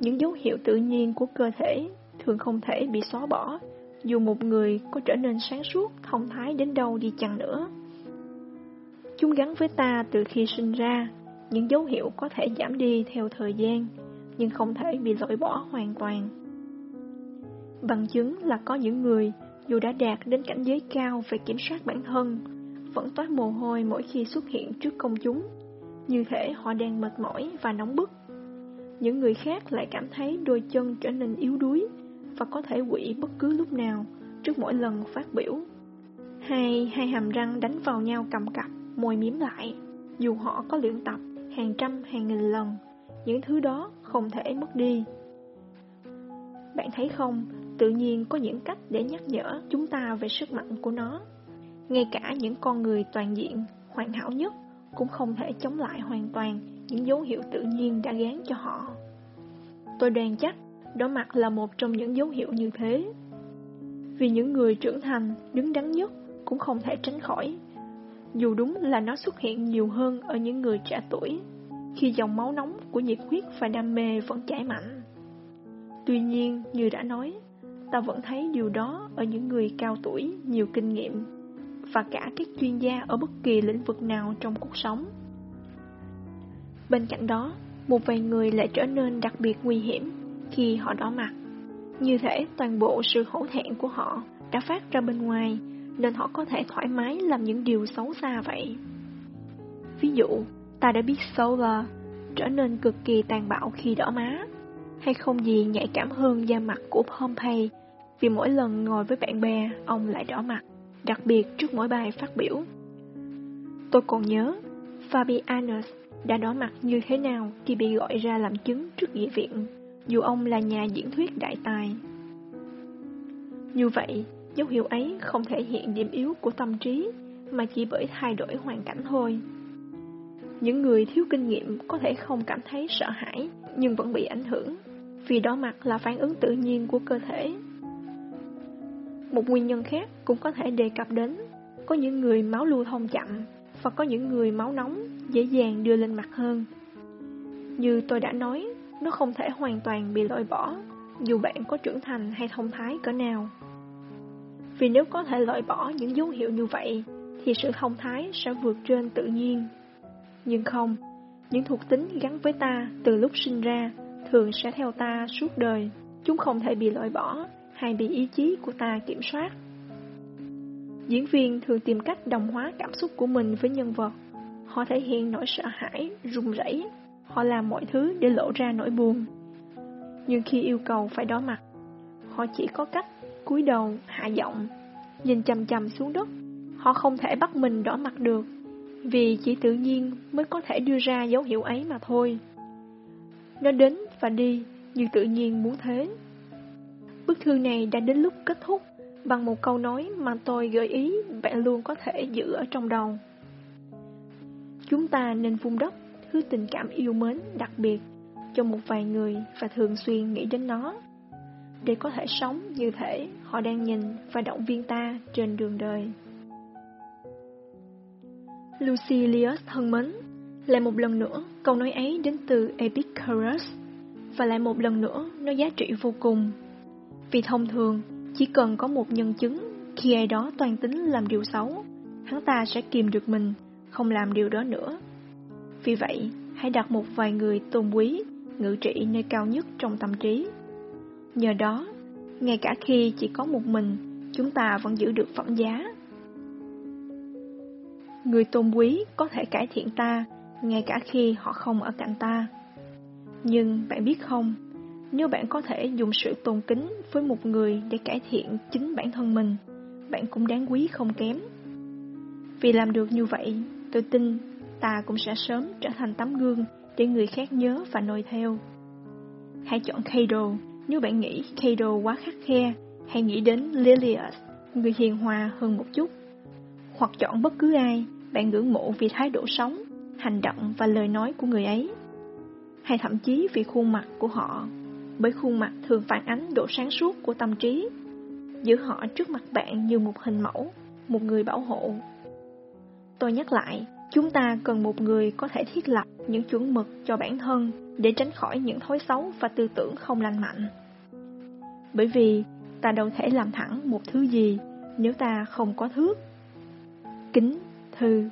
Những dấu hiệu tự nhiên của cơ thể thường không thể bị xóa bỏ, dù một người có trở nên sáng suốt, thông thái đến đâu đi chăng nữa. Chúng gắn với ta từ khi sinh ra, những dấu hiệu có thể giảm đi theo thời gian, nhưng không thể bị loại bỏ hoàn toàn. Bằng chứng là có những người, dù đã đạt đến cảnh giới cao về kiểm soát bản thân, vẫn toát mồ hôi mỗi khi xuất hiện trước công chúng, như thể họ đang mệt mỏi và nóng bức. Những người khác lại cảm thấy đôi chân trở nên yếu đuối và có thể quỷ bất cứ lúc nào trước mỗi lần phát biểu. Hai hai hàm răng đánh vào nhau cầm cặp, môi miếm lại, dù họ có luyện tập hàng trăm hàng nghìn lần, những thứ đó không thể mất đi. Bạn thấy không, tự nhiên có những cách để nhắc nhở chúng ta về sức mạnh của nó. Ngay cả những con người toàn diện, hoàn hảo nhất cũng không thể chống lại hoàn toàn những dấu hiệu tự nhiên đã gán cho họ. Tôi đoán chắc đó mặt là một trong những dấu hiệu như thế. Vì những người trưởng thành, đứng đắn nhất cũng không thể tránh khỏi. Dù đúng là nó xuất hiện nhiều hơn ở những người trẻ tuổi, khi dòng máu nóng của nhiệt huyết và đam mê vẫn chảy mạnh. Tuy nhiên, như đã nói, ta vẫn thấy điều đó ở những người cao tuổi, nhiều kinh nghiệm và cả các chuyên gia ở bất kỳ lĩnh vực nào trong cuộc sống. Bên cạnh đó, một vài người lại trở nên đặc biệt nguy hiểm khi họ đỏ mặt. Như thể toàn bộ sự hổ thẹn của họ đã phát ra bên ngoài, nên họ có thể thoải mái làm những điều xấu xa vậy. Ví dụ, ta đã biết Solar trở nên cực kỳ tàn bạo khi đỏ má, hay không gì nhạy cảm hơn da mặt của Pompey vì mỗi lần ngồi với bạn bè, ông lại đỏ mặt, đặc biệt trước mỗi bài phát biểu. Tôi còn nhớ, Fabianus đã đỏ mặt như thế nào khi bị gọi ra làm chứng trước nghị viện, dù ông là nhà diễn thuyết đại tài. Như vậy, dấu hiệu ấy không thể hiện điểm yếu của tâm trí, mà chỉ bởi thay đổi hoàn cảnh thôi. Những người thiếu kinh nghiệm có thể không cảm thấy sợ hãi, nhưng vẫn bị ảnh hưởng, vì đó mặt là phản ứng tự nhiên của cơ thể một nguyên nhân khác cũng có thể đề cập đến Có những người máu lưu thông chậm Và có những người máu nóng dễ dàng đưa lên mặt hơn Như tôi đã nói nó không thể hoàn toàn bị loại bỏ Dù bạn có trưởng thành hay thông thái cỡ nào Vì nếu có thể loại bỏ những dấu hiệu như vậy Thì sự thông thái sẽ vượt trên tự nhiên Nhưng không Những thuộc tính gắn với ta từ lúc sinh ra Thường sẽ theo ta suốt đời Chúng không thể bị loại bỏ hay bị ý chí của ta kiểm soát. Diễn viên thường tìm cách đồng hóa cảm xúc của mình với nhân vật. Họ thể hiện nỗi sợ hãi, run rẩy, họ làm mọi thứ để lộ ra nỗi buồn. Nhưng khi yêu cầu phải đối mặt, họ chỉ có cách cúi đầu, hạ giọng, nhìn chầm chầm xuống đất. Họ không thể bắt mình đỏ mặt được, Vì chỉ tự nhiên mới có thể đưa ra dấu hiệu ấy mà thôi. Nó đến và đi như tự nhiên muốn thế. Bức thư này đã đến lúc kết thúc bằng một câu nói mà tôi gợi ý bạn luôn có thể giữ ở trong đầu. Chúng ta nên vun đắp thứ tình cảm yêu mến đặc biệt cho một vài người và thường xuyên nghĩ đến nó để có thể sống như thể họ đang nhìn và động viên ta trên đường đời. Lucilius thân mến, lại một lần nữa câu nói ấy đến từ Epicurus và lại một lần nữa nó giá trị vô cùng. Vì thông thường, chỉ cần có một nhân chứng khi ai đó toàn tính làm điều xấu, hắn ta sẽ kìm được mình, không làm điều đó nữa. Vì vậy, hãy đặt một vài người tôn quý, ngự trị nơi cao nhất trong tâm trí. Nhờ đó, ngay cả khi chỉ có một mình, chúng ta vẫn giữ được phẩm giá. Người tôn quý có thể cải thiện ta, ngay cả khi họ không ở cạnh ta. Nhưng bạn biết không, nếu bạn có thể dùng sự tôn kính với một người để cải thiện chính bản thân mình, bạn cũng đáng quý không kém. Vì làm được như vậy, tôi tin ta cũng sẽ sớm trở thành tấm gương để người khác nhớ và noi theo. Hãy chọn Kado nếu bạn nghĩ Kado quá khắc khe, hãy nghĩ đến Lilius, người hiền hòa hơn một chút. Hoặc chọn bất cứ ai bạn ngưỡng mộ vì thái độ sống, hành động và lời nói của người ấy. Hay thậm chí vì khuôn mặt của họ, bởi khuôn mặt thường phản ánh độ sáng suốt của tâm trí. Giữ họ trước mặt bạn như một hình mẫu, một người bảo hộ. Tôi nhắc lại, chúng ta cần một người có thể thiết lập những chuẩn mực cho bản thân để tránh khỏi những thói xấu và tư tưởng không lành mạnh. Bởi vì ta đâu thể làm thẳng một thứ gì nếu ta không có thước. Kính, Thư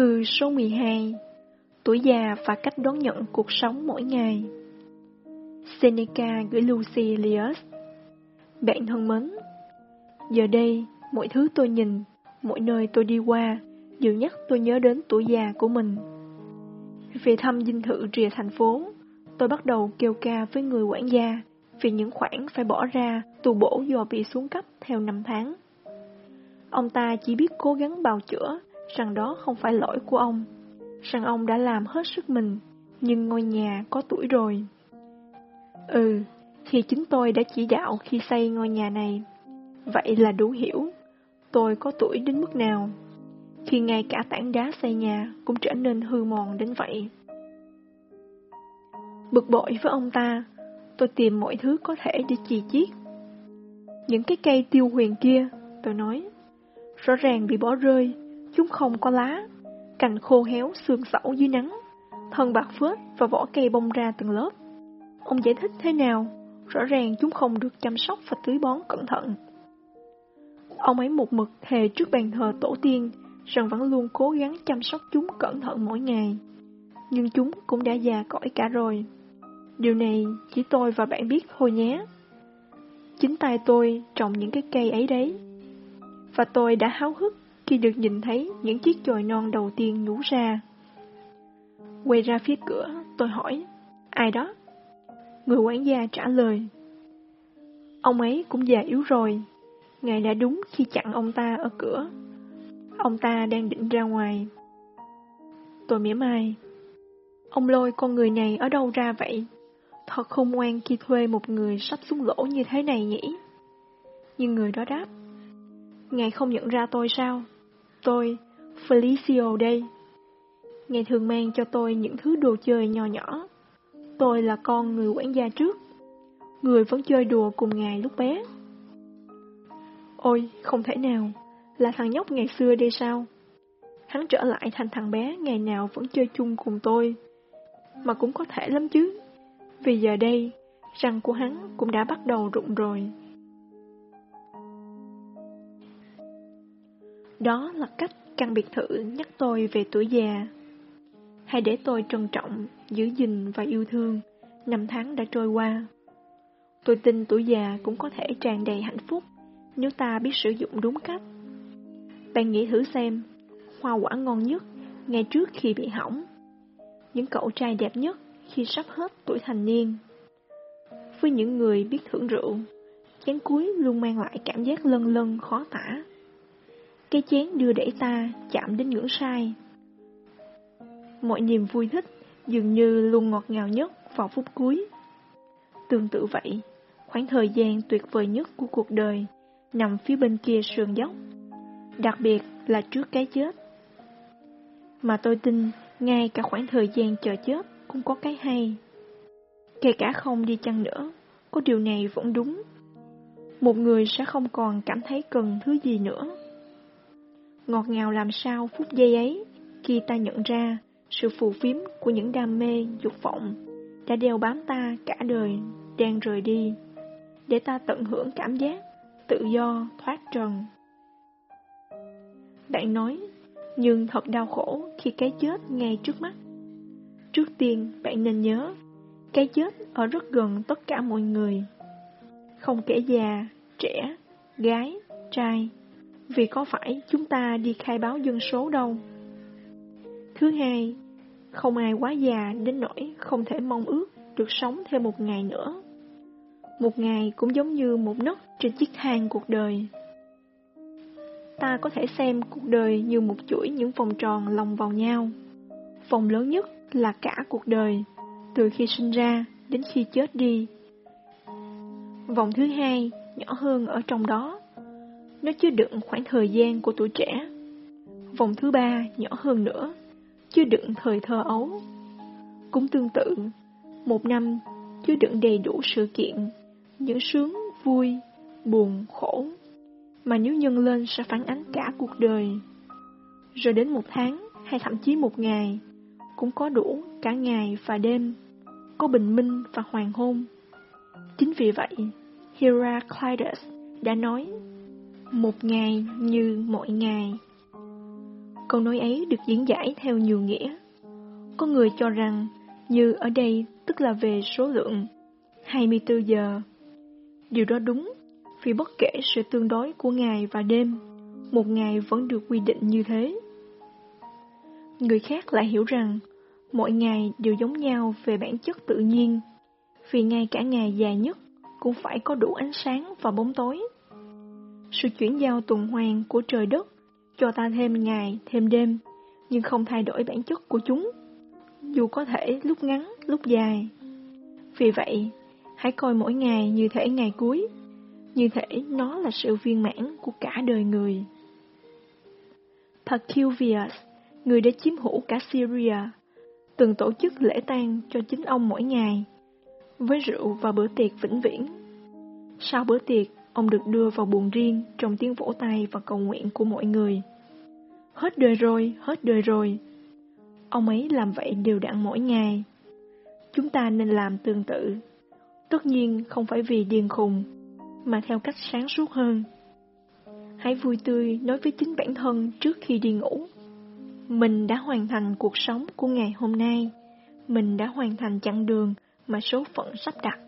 thư số 12 Tuổi già và cách đón nhận cuộc sống mỗi ngày Seneca gửi Lucilius Bạn thân mến Giờ đây, mỗi thứ tôi nhìn, mỗi nơi tôi đi qua, dường nhất tôi nhớ đến tuổi già của mình. Về thăm dinh thự rìa thành phố, tôi bắt đầu kêu ca với người quản gia vì những khoản phải bỏ ra tù bổ do bị xuống cấp theo năm tháng. Ông ta chỉ biết cố gắng bào chữa rằng đó không phải lỗi của ông, rằng ông đã làm hết sức mình, nhưng ngôi nhà có tuổi rồi. Ừ, khi chính tôi đã chỉ đạo khi xây ngôi nhà này. Vậy là đủ hiểu, tôi có tuổi đến mức nào, khi ngay cả tảng đá xây nhà cũng trở nên hư mòn đến vậy. Bực bội với ông ta, tôi tìm mọi thứ có thể để chì chiết. Những cái cây tiêu huyền kia, tôi nói, rõ ràng bị bỏ rơi, chúng không có lá, cành khô héo xương sẩu dưới nắng, thân bạc phết và vỏ cây bông ra từng lớp. Ông giải thích thế nào? Rõ ràng chúng không được chăm sóc và tưới bón cẩn thận. Ông ấy một mực thề trước bàn thờ tổ tiên rằng vẫn luôn cố gắng chăm sóc chúng cẩn thận mỗi ngày. Nhưng chúng cũng đã già cõi cả rồi. Điều này chỉ tôi và bạn biết thôi nhé. Chính tay tôi trồng những cái cây ấy đấy. Và tôi đã háo hức khi được nhìn thấy những chiếc chồi non đầu tiên nhú ra. Quay ra phía cửa, tôi hỏi, ai đó? Người quản gia trả lời, ông ấy cũng già yếu rồi, Ngài đã đúng khi chặn ông ta ở cửa. Ông ta đang định ra ngoài. Tôi mỉa mai. Ông lôi con người này ở đâu ra vậy? Thật không ngoan khi thuê một người sắp xuống lỗ như thế này nhỉ? Nhưng người đó đáp. Ngài không nhận ra tôi sao? Tôi, Felicio đây. Ngài thường mang cho tôi những thứ đồ chơi nhỏ nhỏ. Tôi là con người quản gia trước. Người vẫn chơi đùa cùng ngài lúc bé. Ôi, không thể nào, là thằng nhóc ngày xưa đây sao? Hắn trở lại thành thằng bé ngày nào vẫn chơi chung cùng tôi. Mà cũng có thể lắm chứ, vì giờ đây, răng của hắn cũng đã bắt đầu rụng rồi. Đó là cách căn biệt thự nhắc tôi về tuổi già. Hãy để tôi trân trọng, giữ gìn và yêu thương năm tháng đã trôi qua. Tôi tin tuổi già cũng có thể tràn đầy hạnh phúc nếu ta biết sử dụng đúng cách. Bạn nghĩ thử xem, hoa quả ngon nhất ngay trước khi bị hỏng. Những cậu trai đẹp nhất khi sắp hết tuổi thành niên. Với những người biết thưởng rượu, chén cuối luôn mang lại cảm giác lân lân khó tả. Cái chén đưa đẩy ta chạm đến ngưỡng sai. Mọi niềm vui thích dường như luôn ngọt ngào nhất vào phút cuối. Tương tự vậy, khoảng thời gian tuyệt vời nhất của cuộc đời nằm phía bên kia sườn dốc, đặc biệt là trước cái chết. Mà tôi tin ngay cả khoảng thời gian chờ chết cũng có cái hay. Kể cả không đi chăng nữa, có điều này vẫn đúng. Một người sẽ không còn cảm thấy cần thứ gì nữa. Ngọt ngào làm sao phút giây ấy khi ta nhận ra sự phù phiếm của những đam mê, dục vọng đã đeo bám ta cả đời đang rời đi, để ta tận hưởng cảm giác tự do, thoát trần. Bạn nói, nhưng thật đau khổ khi cái chết ngay trước mắt. Trước tiên, bạn nên nhớ, cái chết ở rất gần tất cả mọi người. Không kể già, trẻ, gái, trai, vì có phải chúng ta đi khai báo dân số đâu. Thứ hai, không ai quá già đến nỗi không thể mong ước được sống thêm một ngày nữa. Một ngày cũng giống như một nấc trên chiếc thang cuộc đời. Ta có thể xem cuộc đời như một chuỗi những vòng tròn lồng vào nhau. Vòng lớn nhất là cả cuộc đời, từ khi sinh ra đến khi chết đi. Vòng thứ hai nhỏ hơn ở trong đó. Nó chưa đựng khoảng thời gian của tuổi trẻ. Vòng thứ ba nhỏ hơn nữa, chưa đựng thời thơ ấu. Cũng tương tự, một năm chưa đựng đầy đủ sự kiện, những sướng, vui, buồn, khổ, mà nếu nhân lên sẽ phản ánh cả cuộc đời. Rồi đến một tháng, hay thậm chí một ngày, cũng có đủ cả ngày và đêm, có bình minh và hoàng hôn. Chính vì vậy, Heraclitus đã nói, một ngày như mọi ngày. Câu nói ấy được diễn giải theo nhiều nghĩa. Có người cho rằng như ở đây tức là về số lượng 24 giờ. Điều đó đúng, vì bất kể sự tương đối của ngày và đêm, một ngày vẫn được quy định như thế. Người khác lại hiểu rằng mỗi ngày đều giống nhau về bản chất tự nhiên, vì ngay cả ngày dài nhất cũng phải có đủ ánh sáng và bóng tối. Sự chuyển giao tuần hoàn của trời đất cho ta thêm ngày, thêm đêm, nhưng không thay đổi bản chất của chúng, dù có thể lúc ngắn, lúc dài. Vì vậy, hãy coi mỗi ngày như thể ngày cuối, như thể nó là sự viên mãn của cả đời người. Pacuvius, người đã chiếm hữu cả Syria, từng tổ chức lễ tang cho chính ông mỗi ngày, với rượu và bữa tiệc vĩnh viễn. Sau bữa tiệc, ông được đưa vào buồng riêng trong tiếng vỗ tay và cầu nguyện của mọi người. Hết đời rồi, hết đời rồi. Ông ấy làm vậy đều đặn mỗi ngày. Chúng ta nên làm tương tự. Tất nhiên không phải vì điên khùng, mà theo cách sáng suốt hơn. Hãy vui tươi nói với chính bản thân trước khi đi ngủ. Mình đã hoàn thành cuộc sống của ngày hôm nay. Mình đã hoàn thành chặng đường mà số phận sắp đặt.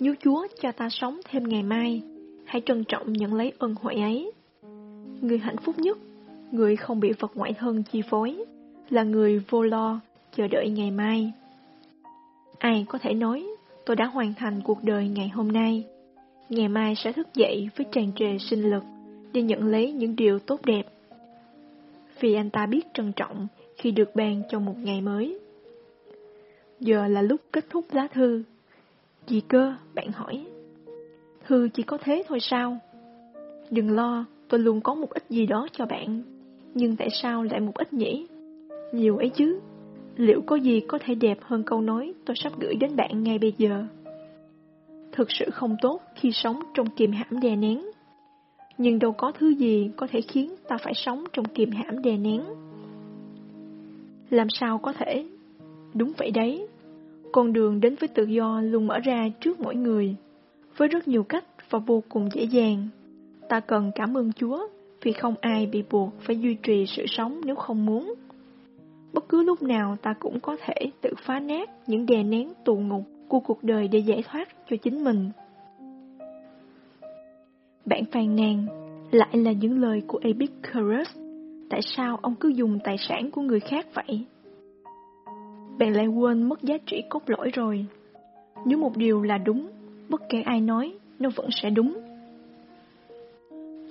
Nếu Chúa cho ta sống thêm ngày mai, hãy trân trọng nhận lấy ơn huệ ấy. Người hạnh phúc nhất, người không bị vật ngoại thân chi phối, là người vô lo, chờ đợi ngày mai. Ai có thể nói, tôi đã hoàn thành cuộc đời ngày hôm nay. Ngày mai sẽ thức dậy với tràn trề sinh lực để nhận lấy những điều tốt đẹp. Vì anh ta biết trân trọng khi được ban cho một ngày mới. Giờ là lúc kết thúc lá thư. Gì cơ, bạn hỏi. Hư chỉ có thế thôi sao? Đừng lo, tôi luôn có một ít gì đó cho bạn. Nhưng tại sao lại một ít nhỉ? Nhiều ấy chứ. Liệu có gì có thể đẹp hơn câu nói tôi sắp gửi đến bạn ngay bây giờ? Thực sự không tốt khi sống trong kiềm hãm đè nén. Nhưng đâu có thứ gì có thể khiến ta phải sống trong kiềm hãm đè nén. Làm sao có thể? Đúng vậy đấy. Con đường đến với tự do luôn mở ra trước mỗi người, với rất nhiều cách và vô cùng dễ dàng. Ta cần cảm ơn Chúa vì không ai bị buộc phải duy trì sự sống nếu không muốn. Bất cứ lúc nào ta cũng có thể tự phá nát những đè nén tù ngục của cuộc đời để giải thoát cho chính mình. Bạn phàn nàn lại là những lời của Epicurus. Tại sao ông cứ dùng tài sản của người khác vậy? Bạn lại quên mất giá trị cốt lõi rồi. Nếu một điều là đúng, bất kể ai nói, nó vẫn sẽ đúng.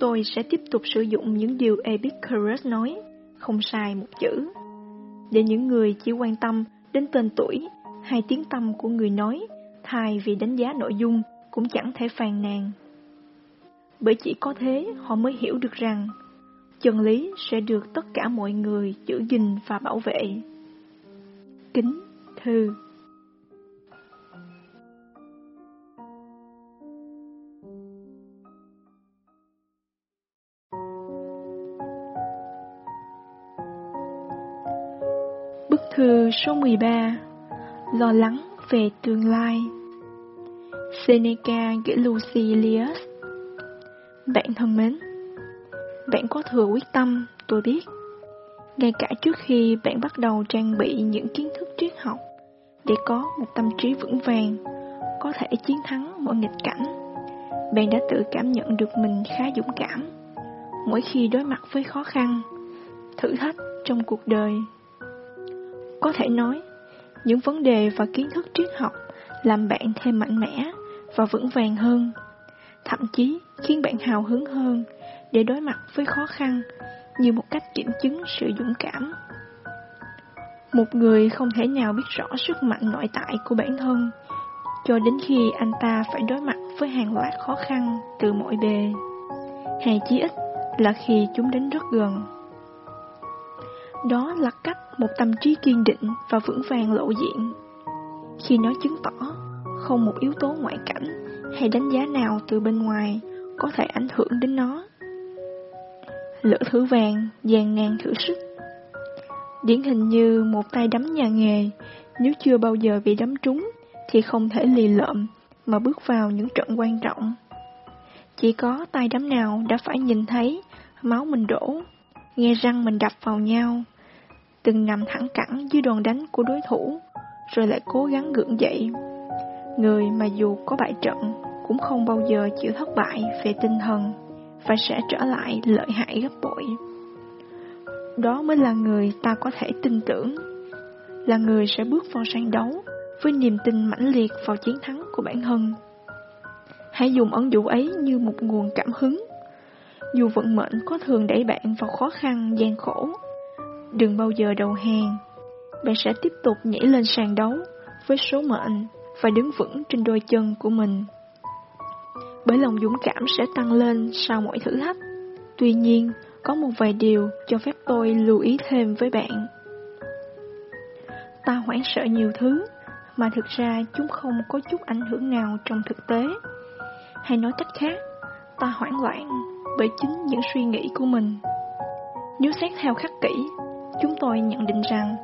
Tôi sẽ tiếp tục sử dụng những điều Epicurus nói, không sai một chữ. Để những người chỉ quan tâm đến tên tuổi hay tiếng tâm của người nói, thay vì đánh giá nội dung, cũng chẳng thể phàn nàn. Bởi chỉ có thế họ mới hiểu được rằng chân lý sẽ được tất cả mọi người giữ gìn và bảo vệ. Kính Thư Bức thư số 13 Lo lắng về tương lai. Seneca gửi Lucilius. Bạn thân mến Bạn có thừa quyết tâm, tôi biết. Ngay cả trước khi bạn bắt đầu trang bị những kiến thức triết học Để có một tâm trí vững vàng Có thể chiến thắng mọi nghịch cảnh Bạn đã tự cảm nhận được mình khá dũng cảm. Mỗi khi đối mặt với khó khăn Thử thách trong cuộc đời. Có thể nói, những vấn đề và kiến thức triết học làm bạn thêm mạnh mẽ và vững vàng hơn, thậm chí khiến bạn hào hứng hơn để đối mặt với khó khăn như một cách kiểm chứng sự dũng cảm. Một người không thể nào biết rõ sức mạnh nội tại của bản thân cho đến khi anh ta phải đối mặt với hàng loạt khó khăn từ mọi bề, hay chí ít là khi chúng đến rất gần. Đó là cách một tâm trí kiên định và vững vàng lộ diện. Khi nó chứng tỏ không một yếu tố ngoại cảnh hay đánh giá nào từ bên ngoài có thể ảnh hưởng đến nó. Lỡ thử vàng, vàng nan thử sức. Điển hình như một tay đấm nhà nghề, nếu chưa bao giờ bị đấm trúng thì không thể lì lợm mà bước vào những trận quan trọng. Chỉ có tay đấm nào đã phải nhìn thấy máu mình đổ, nghe răng mình đập vào nhau, từng nằm thẳng cẳng dưới đòn đánh của đối thủ, rồi lại cố gắng gượng dậy. Người mà dù có bại trận cũng không bao giờ chịu thất bại về tinh thần và sẽ trở lại lợi hại gấp bội. Đó mới là người ta có thể tin tưởng, là người sẽ bước vào sàn đấu với niềm tin mãnh liệt vào chiến thắng của bản thân. Hãy dùng ẩn dụ ấy như một nguồn cảm hứng. Dù vận mệnh có thường đẩy bạn vào khó khăn, gian khổ, Đừng bao giờ đầu hàng Bạn sẽ tiếp tục nhảy lên sàn đấu Với số mệnh Và đứng vững trên đôi chân của mình bởi lòng dũng cảm sẽ tăng lên Sau mỗi thử thách. Tuy nhiên Có một vài điều cho phép tôi lưu ý thêm với bạn. Ta hoảng sợ nhiều thứ Mà thực ra chúng không có chút ảnh hưởng nào trong thực tế. Hay nói cách khác Ta hoảng loạn bởi chính những suy nghĩ của mình. Nếu xét theo khắc kỹ Chúng tôi nhận định rằng,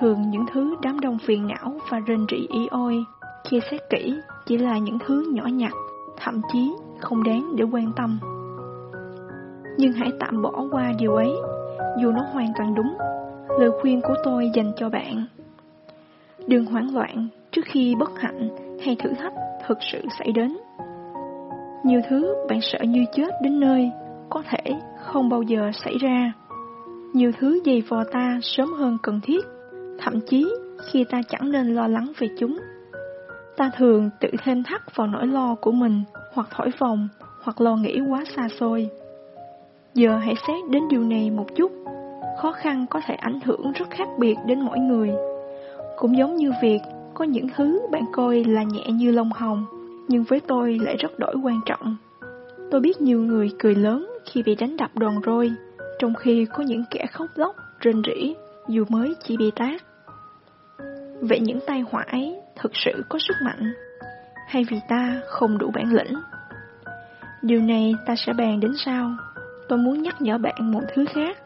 thường những thứ đám đông phiền não và rên rỉ ý ôi, khi xét kỹ chỉ là những thứ nhỏ nhặt, thậm chí không đáng để quan tâm. Nhưng hãy tạm bỏ qua điều ấy, dù nó hoàn toàn đúng. Lời khuyên của tôi dành cho bạn. Đừng hoảng loạn trước khi bất hạnh hay thử thách thực sự xảy đến. Nhiều thứ bạn sợ như chết đến nơi có thể không bao giờ xảy ra nhiều thứ dày vò ta sớm hơn cần thiết, thậm chí khi ta chẳng nên lo lắng về chúng. Ta thường tự thêm thắt vào nỗi lo của mình, hoặc thổi phồng, hoặc lo nghĩ quá xa xôi. Giờ hãy xét đến điều này một chút. Khó khăn có thể ảnh hưởng rất khác biệt đến mỗi người. Cũng giống như việc có những thứ bạn coi là nhẹ như lông hồng, nhưng với tôi lại rất đổi quan trọng. Tôi biết nhiều người cười lớn khi bị đánh đập đòn roi, trong khi có những kẻ khóc lóc, rên rỉ, dù mới chỉ bị tác. Vậy những tai họa ấy thực sự có sức mạnh, hay vì ta không đủ bản lĩnh? Điều này ta sẽ bàn đến sau. Tôi muốn nhắc nhở bạn một thứ khác.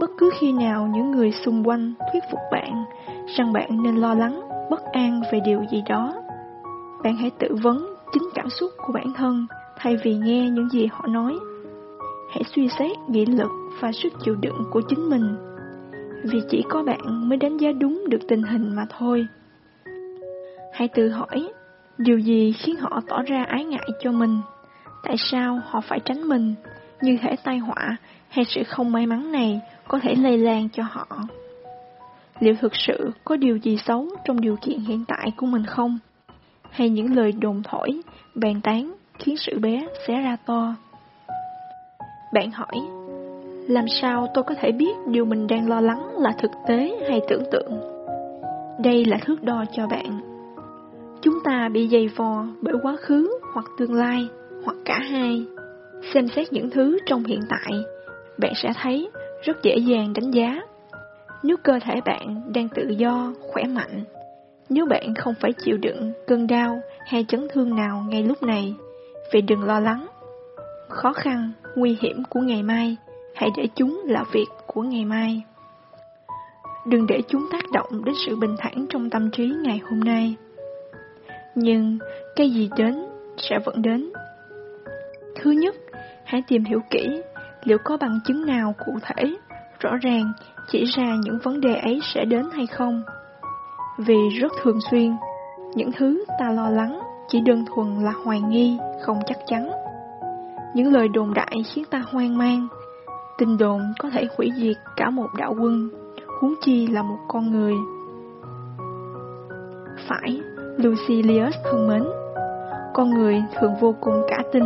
Bất cứ khi nào những người xung quanh thuyết phục bạn rằng bạn nên lo lắng, bất an về điều gì đó, bạn hãy tự vấn chính cảm xúc của bản thân thay vì nghe những gì họ nói hãy suy xét nghị lực và sức chịu đựng của chính mình. Vì chỉ có bạn mới đánh giá đúng được tình hình mà thôi. Hãy tự hỏi, điều gì khiến họ tỏ ra ái ngại cho mình, Tại sao họ phải tránh mình? Như thể tai họa hay sự không may mắn này có thể lây lan cho họ. Liệu thực sự có điều gì xấu trong điều kiện hiện tại của mình không? Hay những lời đồn thổi, bàn tán khiến sự bé xé ra to? Bạn hỏi, làm sao tôi có thể biết điều mình đang lo lắng là thực tế hay tưởng tượng? Đây là thước đo cho bạn. Chúng ta bị dày vò bởi quá khứ hoặc tương lai, hoặc cả hai. Xem xét những thứ trong hiện tại, bạn sẽ thấy rất dễ dàng đánh giá. Nếu cơ thể bạn đang tự do, khỏe mạnh, nếu bạn không phải chịu đựng cơn đau hay chấn thương nào ngay lúc này, vì đừng lo lắng. Khó khăn, nguy hiểm của ngày mai, hãy để chúng là việc của ngày mai. Đừng để chúng tác động đến sự bình thản trong tâm trí ngày hôm nay. Nhưng cái gì đến sẽ vẫn đến. Thứ nhất, hãy tìm hiểu kỹ liệu có bằng chứng nào cụ thể, rõ ràng chỉ ra những vấn đề ấy sẽ đến hay không. Vì rất thường xuyên, những thứ ta lo lắng chỉ đơn thuần là hoài nghi, không chắc chắn. Những lời đồn đại khiến ta hoang mang. Tin đồn có thể hủy diệt cả một đạo quân, huống chi là một con người. Phải, Lucilius thân mến, con người thường vô cùng cả tin.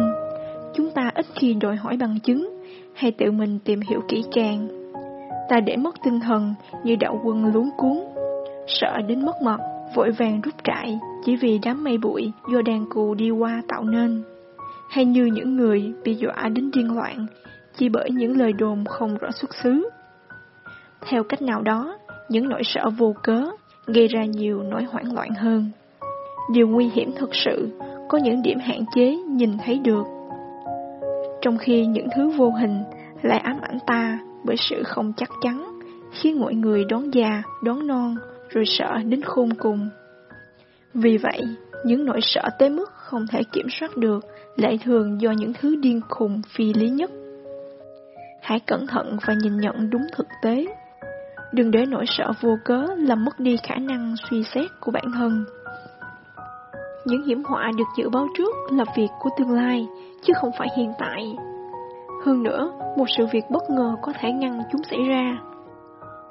Chúng ta ít khi đòi hỏi bằng chứng hay tự mình tìm hiểu kỹ càng. Ta để mất tinh thần như đạo quân luống cuốn, sợ đến mất mật, vội vàng rút trại chỉ vì đám mây bụi do đàn cù đi qua tạo nên. Hay như những người bị dọa đến điên loạn chỉ bởi những lời đồn không rõ xuất xứ. Theo cách nào đó, những nỗi sợ vô cớ gây ra nhiều nỗi hoảng loạn hơn. Điều nguy hiểm thực sự có những điểm hạn chế nhìn thấy được. Trong khi những thứ vô hình lại ám ảnh ta bởi sự không chắc chắn, khiến mọi người đón già, đón non, rồi sợ đến khôn cùng. Vì vậy, những nỗi sợ tới mức không thể kiểm soát được lại thường do những thứ điên khùng phi lý nhất. Hãy cẩn thận và nhìn nhận đúng thực tế. Đừng để nỗi sợ vô cớ làm mất đi khả năng suy xét của bản thân. Những hiểm họa được dự báo trước là việc của tương lai, chứ không phải hiện tại. Hơn nữa, một sự việc bất ngờ có thể ngăn chúng xảy ra.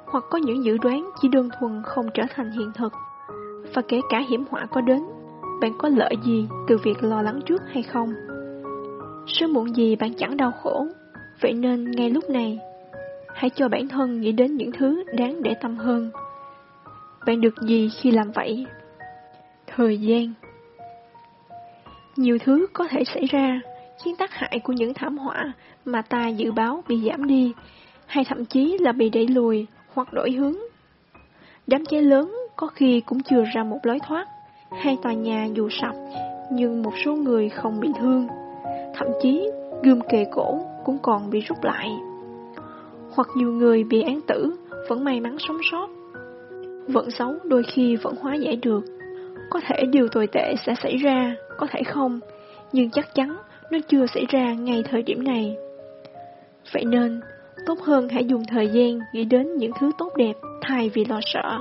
Hoặc có những dự đoán chỉ đơn thuần không trở thành hiện thực. Và kể cả hiểm họa có đến, bạn có lợi gì từ việc lo lắng trước hay không? Sớm muộn gì bạn chẳng đau khổ, vậy nên ngay lúc này, hãy cho bản thân nghĩ đến những thứ đáng để tâm hơn. Bạn được gì khi làm vậy? Thời gian nhiều thứ có thể xảy ra, khiến tác hại của những thảm họa mà ta dự báo bị giảm đi, hay thậm chí là bị đẩy lùi hoặc đổi hướng. Đám cháy lớn có khi cũng chưa ra một lối thoát, hay tòa nhà dù sập nhưng một số người không bị thương, thậm chí gươm kề cổ cũng còn bị rút lại. Hoặc nhiều người bị án tử vẫn may mắn sống sót. Vận xấu đôi khi vẫn hóa giải được, có thể điều tồi tệ sẽ xảy ra, có thể không, nhưng chắc chắn nó chưa xảy ra ngay thời điểm này. Vậy nên, tốt hơn hãy dùng thời gian nghĩ đến những thứ tốt đẹp thay vì lo sợ.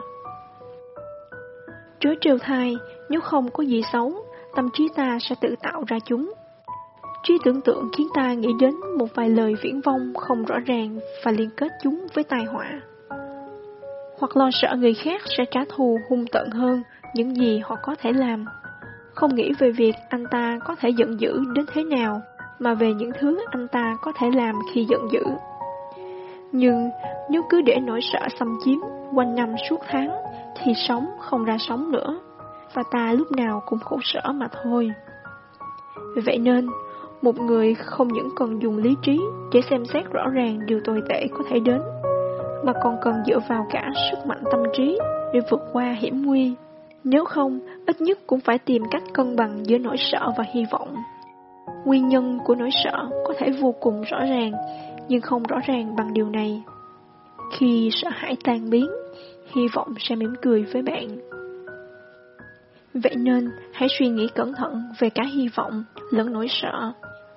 Trớ trêu thai, nếu không có gì xấu, tâm trí ta sẽ tự tạo ra chúng. Trí tưởng tượng khiến ta nghĩ đến một vài lời viễn vông không rõ ràng và liên kết chúng với tai họa. Hoặc lo sợ người khác sẽ trả thù hung tận hơn những gì họ có thể làm. Không nghĩ về việc anh ta có thể giận dữ đến thế nào, mà về những thứ anh ta có thể làm khi giận dữ. Nhưng nếu cứ để nỗi sợ xâm chiếm quanh năm suốt tháng, thì sống không ra sống nữa, và ta lúc nào cũng khổ sở mà thôi. Vậy nên, một người không những cần dùng lý trí để xem xét rõ ràng điều tồi tệ có thể đến, mà còn cần dựa vào cả sức mạnh tâm trí để vượt qua hiểm nguy. Nếu không, ít nhất cũng phải tìm cách cân bằng giữa nỗi sợ và hy vọng. Nguyên nhân của nỗi sợ có thể vô cùng rõ ràng, nhưng không rõ ràng bằng điều này. Khi sợ hãi tan biến, hy vọng sẽ mỉm cười với bạn. Vậy nên, hãy suy nghĩ cẩn thận về cả hy vọng lẫn nỗi sợ.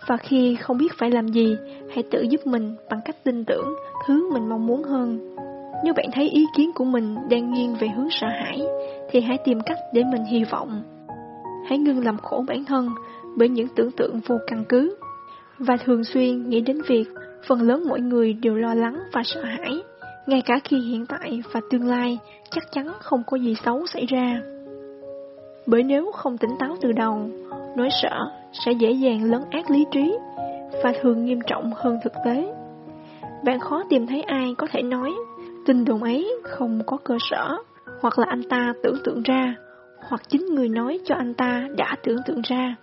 Và khi không biết phải làm gì, hãy tự giúp mình bằng cách tin tưởng thứ mình mong muốn hơn. Nếu bạn thấy ý kiến của mình đang nghiêng về hướng sợ hãi, thì hãy tìm cách để mình hy vọng. Hãy ngừng làm khổ bản thân bởi những tưởng tượng vô căn cứ, và thường xuyên nghĩ đến việc phần lớn mọi người đều lo lắng và sợ hãi, ngay cả khi hiện tại và tương lai chắc chắn không có gì xấu xảy ra. Bởi nếu không tỉnh táo từ đầu, nỗi sợ sẽ dễ dàng lấn át lý trí và thường nghiêm trọng hơn thực tế. Bạn khó tìm thấy ai có thể nói tin đồn ấy không có cơ sở, hoặc là anh ta tưởng tượng ra, hoặc chính người nói cho anh ta đã tưởng tượng ra.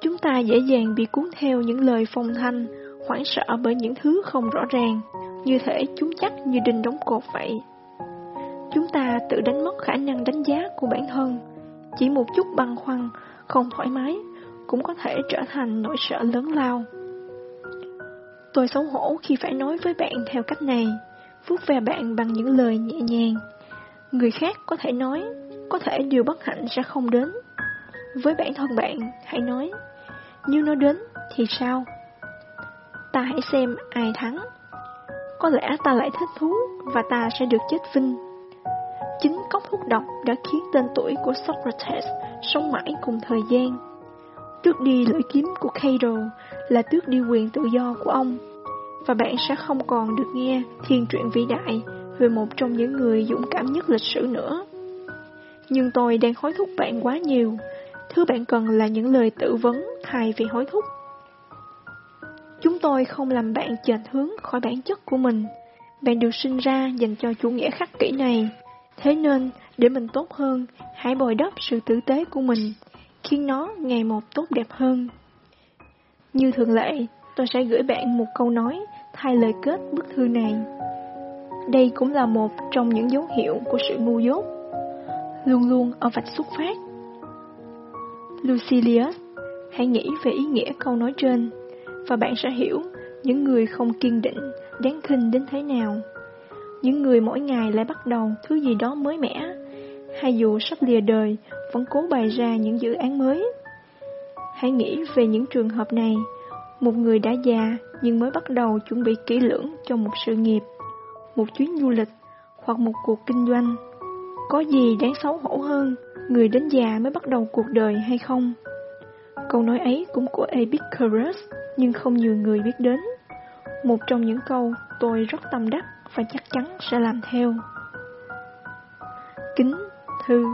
Chúng ta dễ dàng bị cuốn theo những lời phong thanh, hoảng sợ bởi những thứ không rõ ràng, như thể chúng chắc như đinh đóng cột vậy. Chúng ta tự đánh mất khả năng đánh giá của bản thân, chỉ một chút băn khoăn, không thoải mái, cũng có thể trở thành nỗi sợ lớn lao. Tôi xấu hổ khi phải nói với bạn theo cách này, vuốt về bạn bằng những lời nhẹ nhàng. Người khác có thể nói, có thể điều bất hạnh sẽ không đến. Với bản thân bạn, hãy nói, nhưng nó đến thì sao? Ta hãy xem ai thắng. Có lẽ ta lại thích thú và ta sẽ được chết vinh. Chính cốc hút độc đã khiến tên tuổi của Socrates sống mãi cùng thời gian. Tước đi lưỡi kiếm của Cato là tước đi quyền tự do của ông, và bạn sẽ không còn được nghe thiên truyện vĩ đại về một trong những người dũng cảm nhất lịch sử nữa. Nhưng tôi đang hối thúc bạn quá nhiều, thứ bạn cần là những lời tự vấn thay vì hối thúc. Chúng tôi không làm bạn chệch hướng khỏi bản chất của mình. Bạn được sinh ra dành cho chủ nghĩa khắc kỷ này. Thế nên, để mình tốt hơn, hãy bồi đắp sự tử tế của mình, khiến nó ngày một tốt đẹp hơn. Như thường lệ, tôi sẽ gửi bạn một câu nói thay lời kết bức thư này. Đây cũng là một trong những dấu hiệu của sự ngu dốt, luôn luôn ở vạch xuất phát. Lucilius, hãy nghĩ về ý nghĩa câu nói trên, và bạn sẽ hiểu những người không kiên định, đáng khinh đến thế nào. Những người mỗi ngày lại bắt đầu thứ gì đó mới mẻ, hay dù sắp lìa đời, vẫn cố bày ra những dự án mới. Hãy nghĩ về những trường hợp này, một người đã già nhưng mới bắt đầu chuẩn bị kỹ lưỡng cho một sự nghiệp, một chuyến du lịch hoặc một cuộc kinh doanh. Có gì đáng xấu hổ hơn người đến già mới bắt đầu cuộc đời hay không? Câu nói ấy cũng của Epicurus, nhưng không nhiều người biết đến. Một trong những câu tôi rất tâm đắc và chắc chắn sẽ làm theo. Kính Thư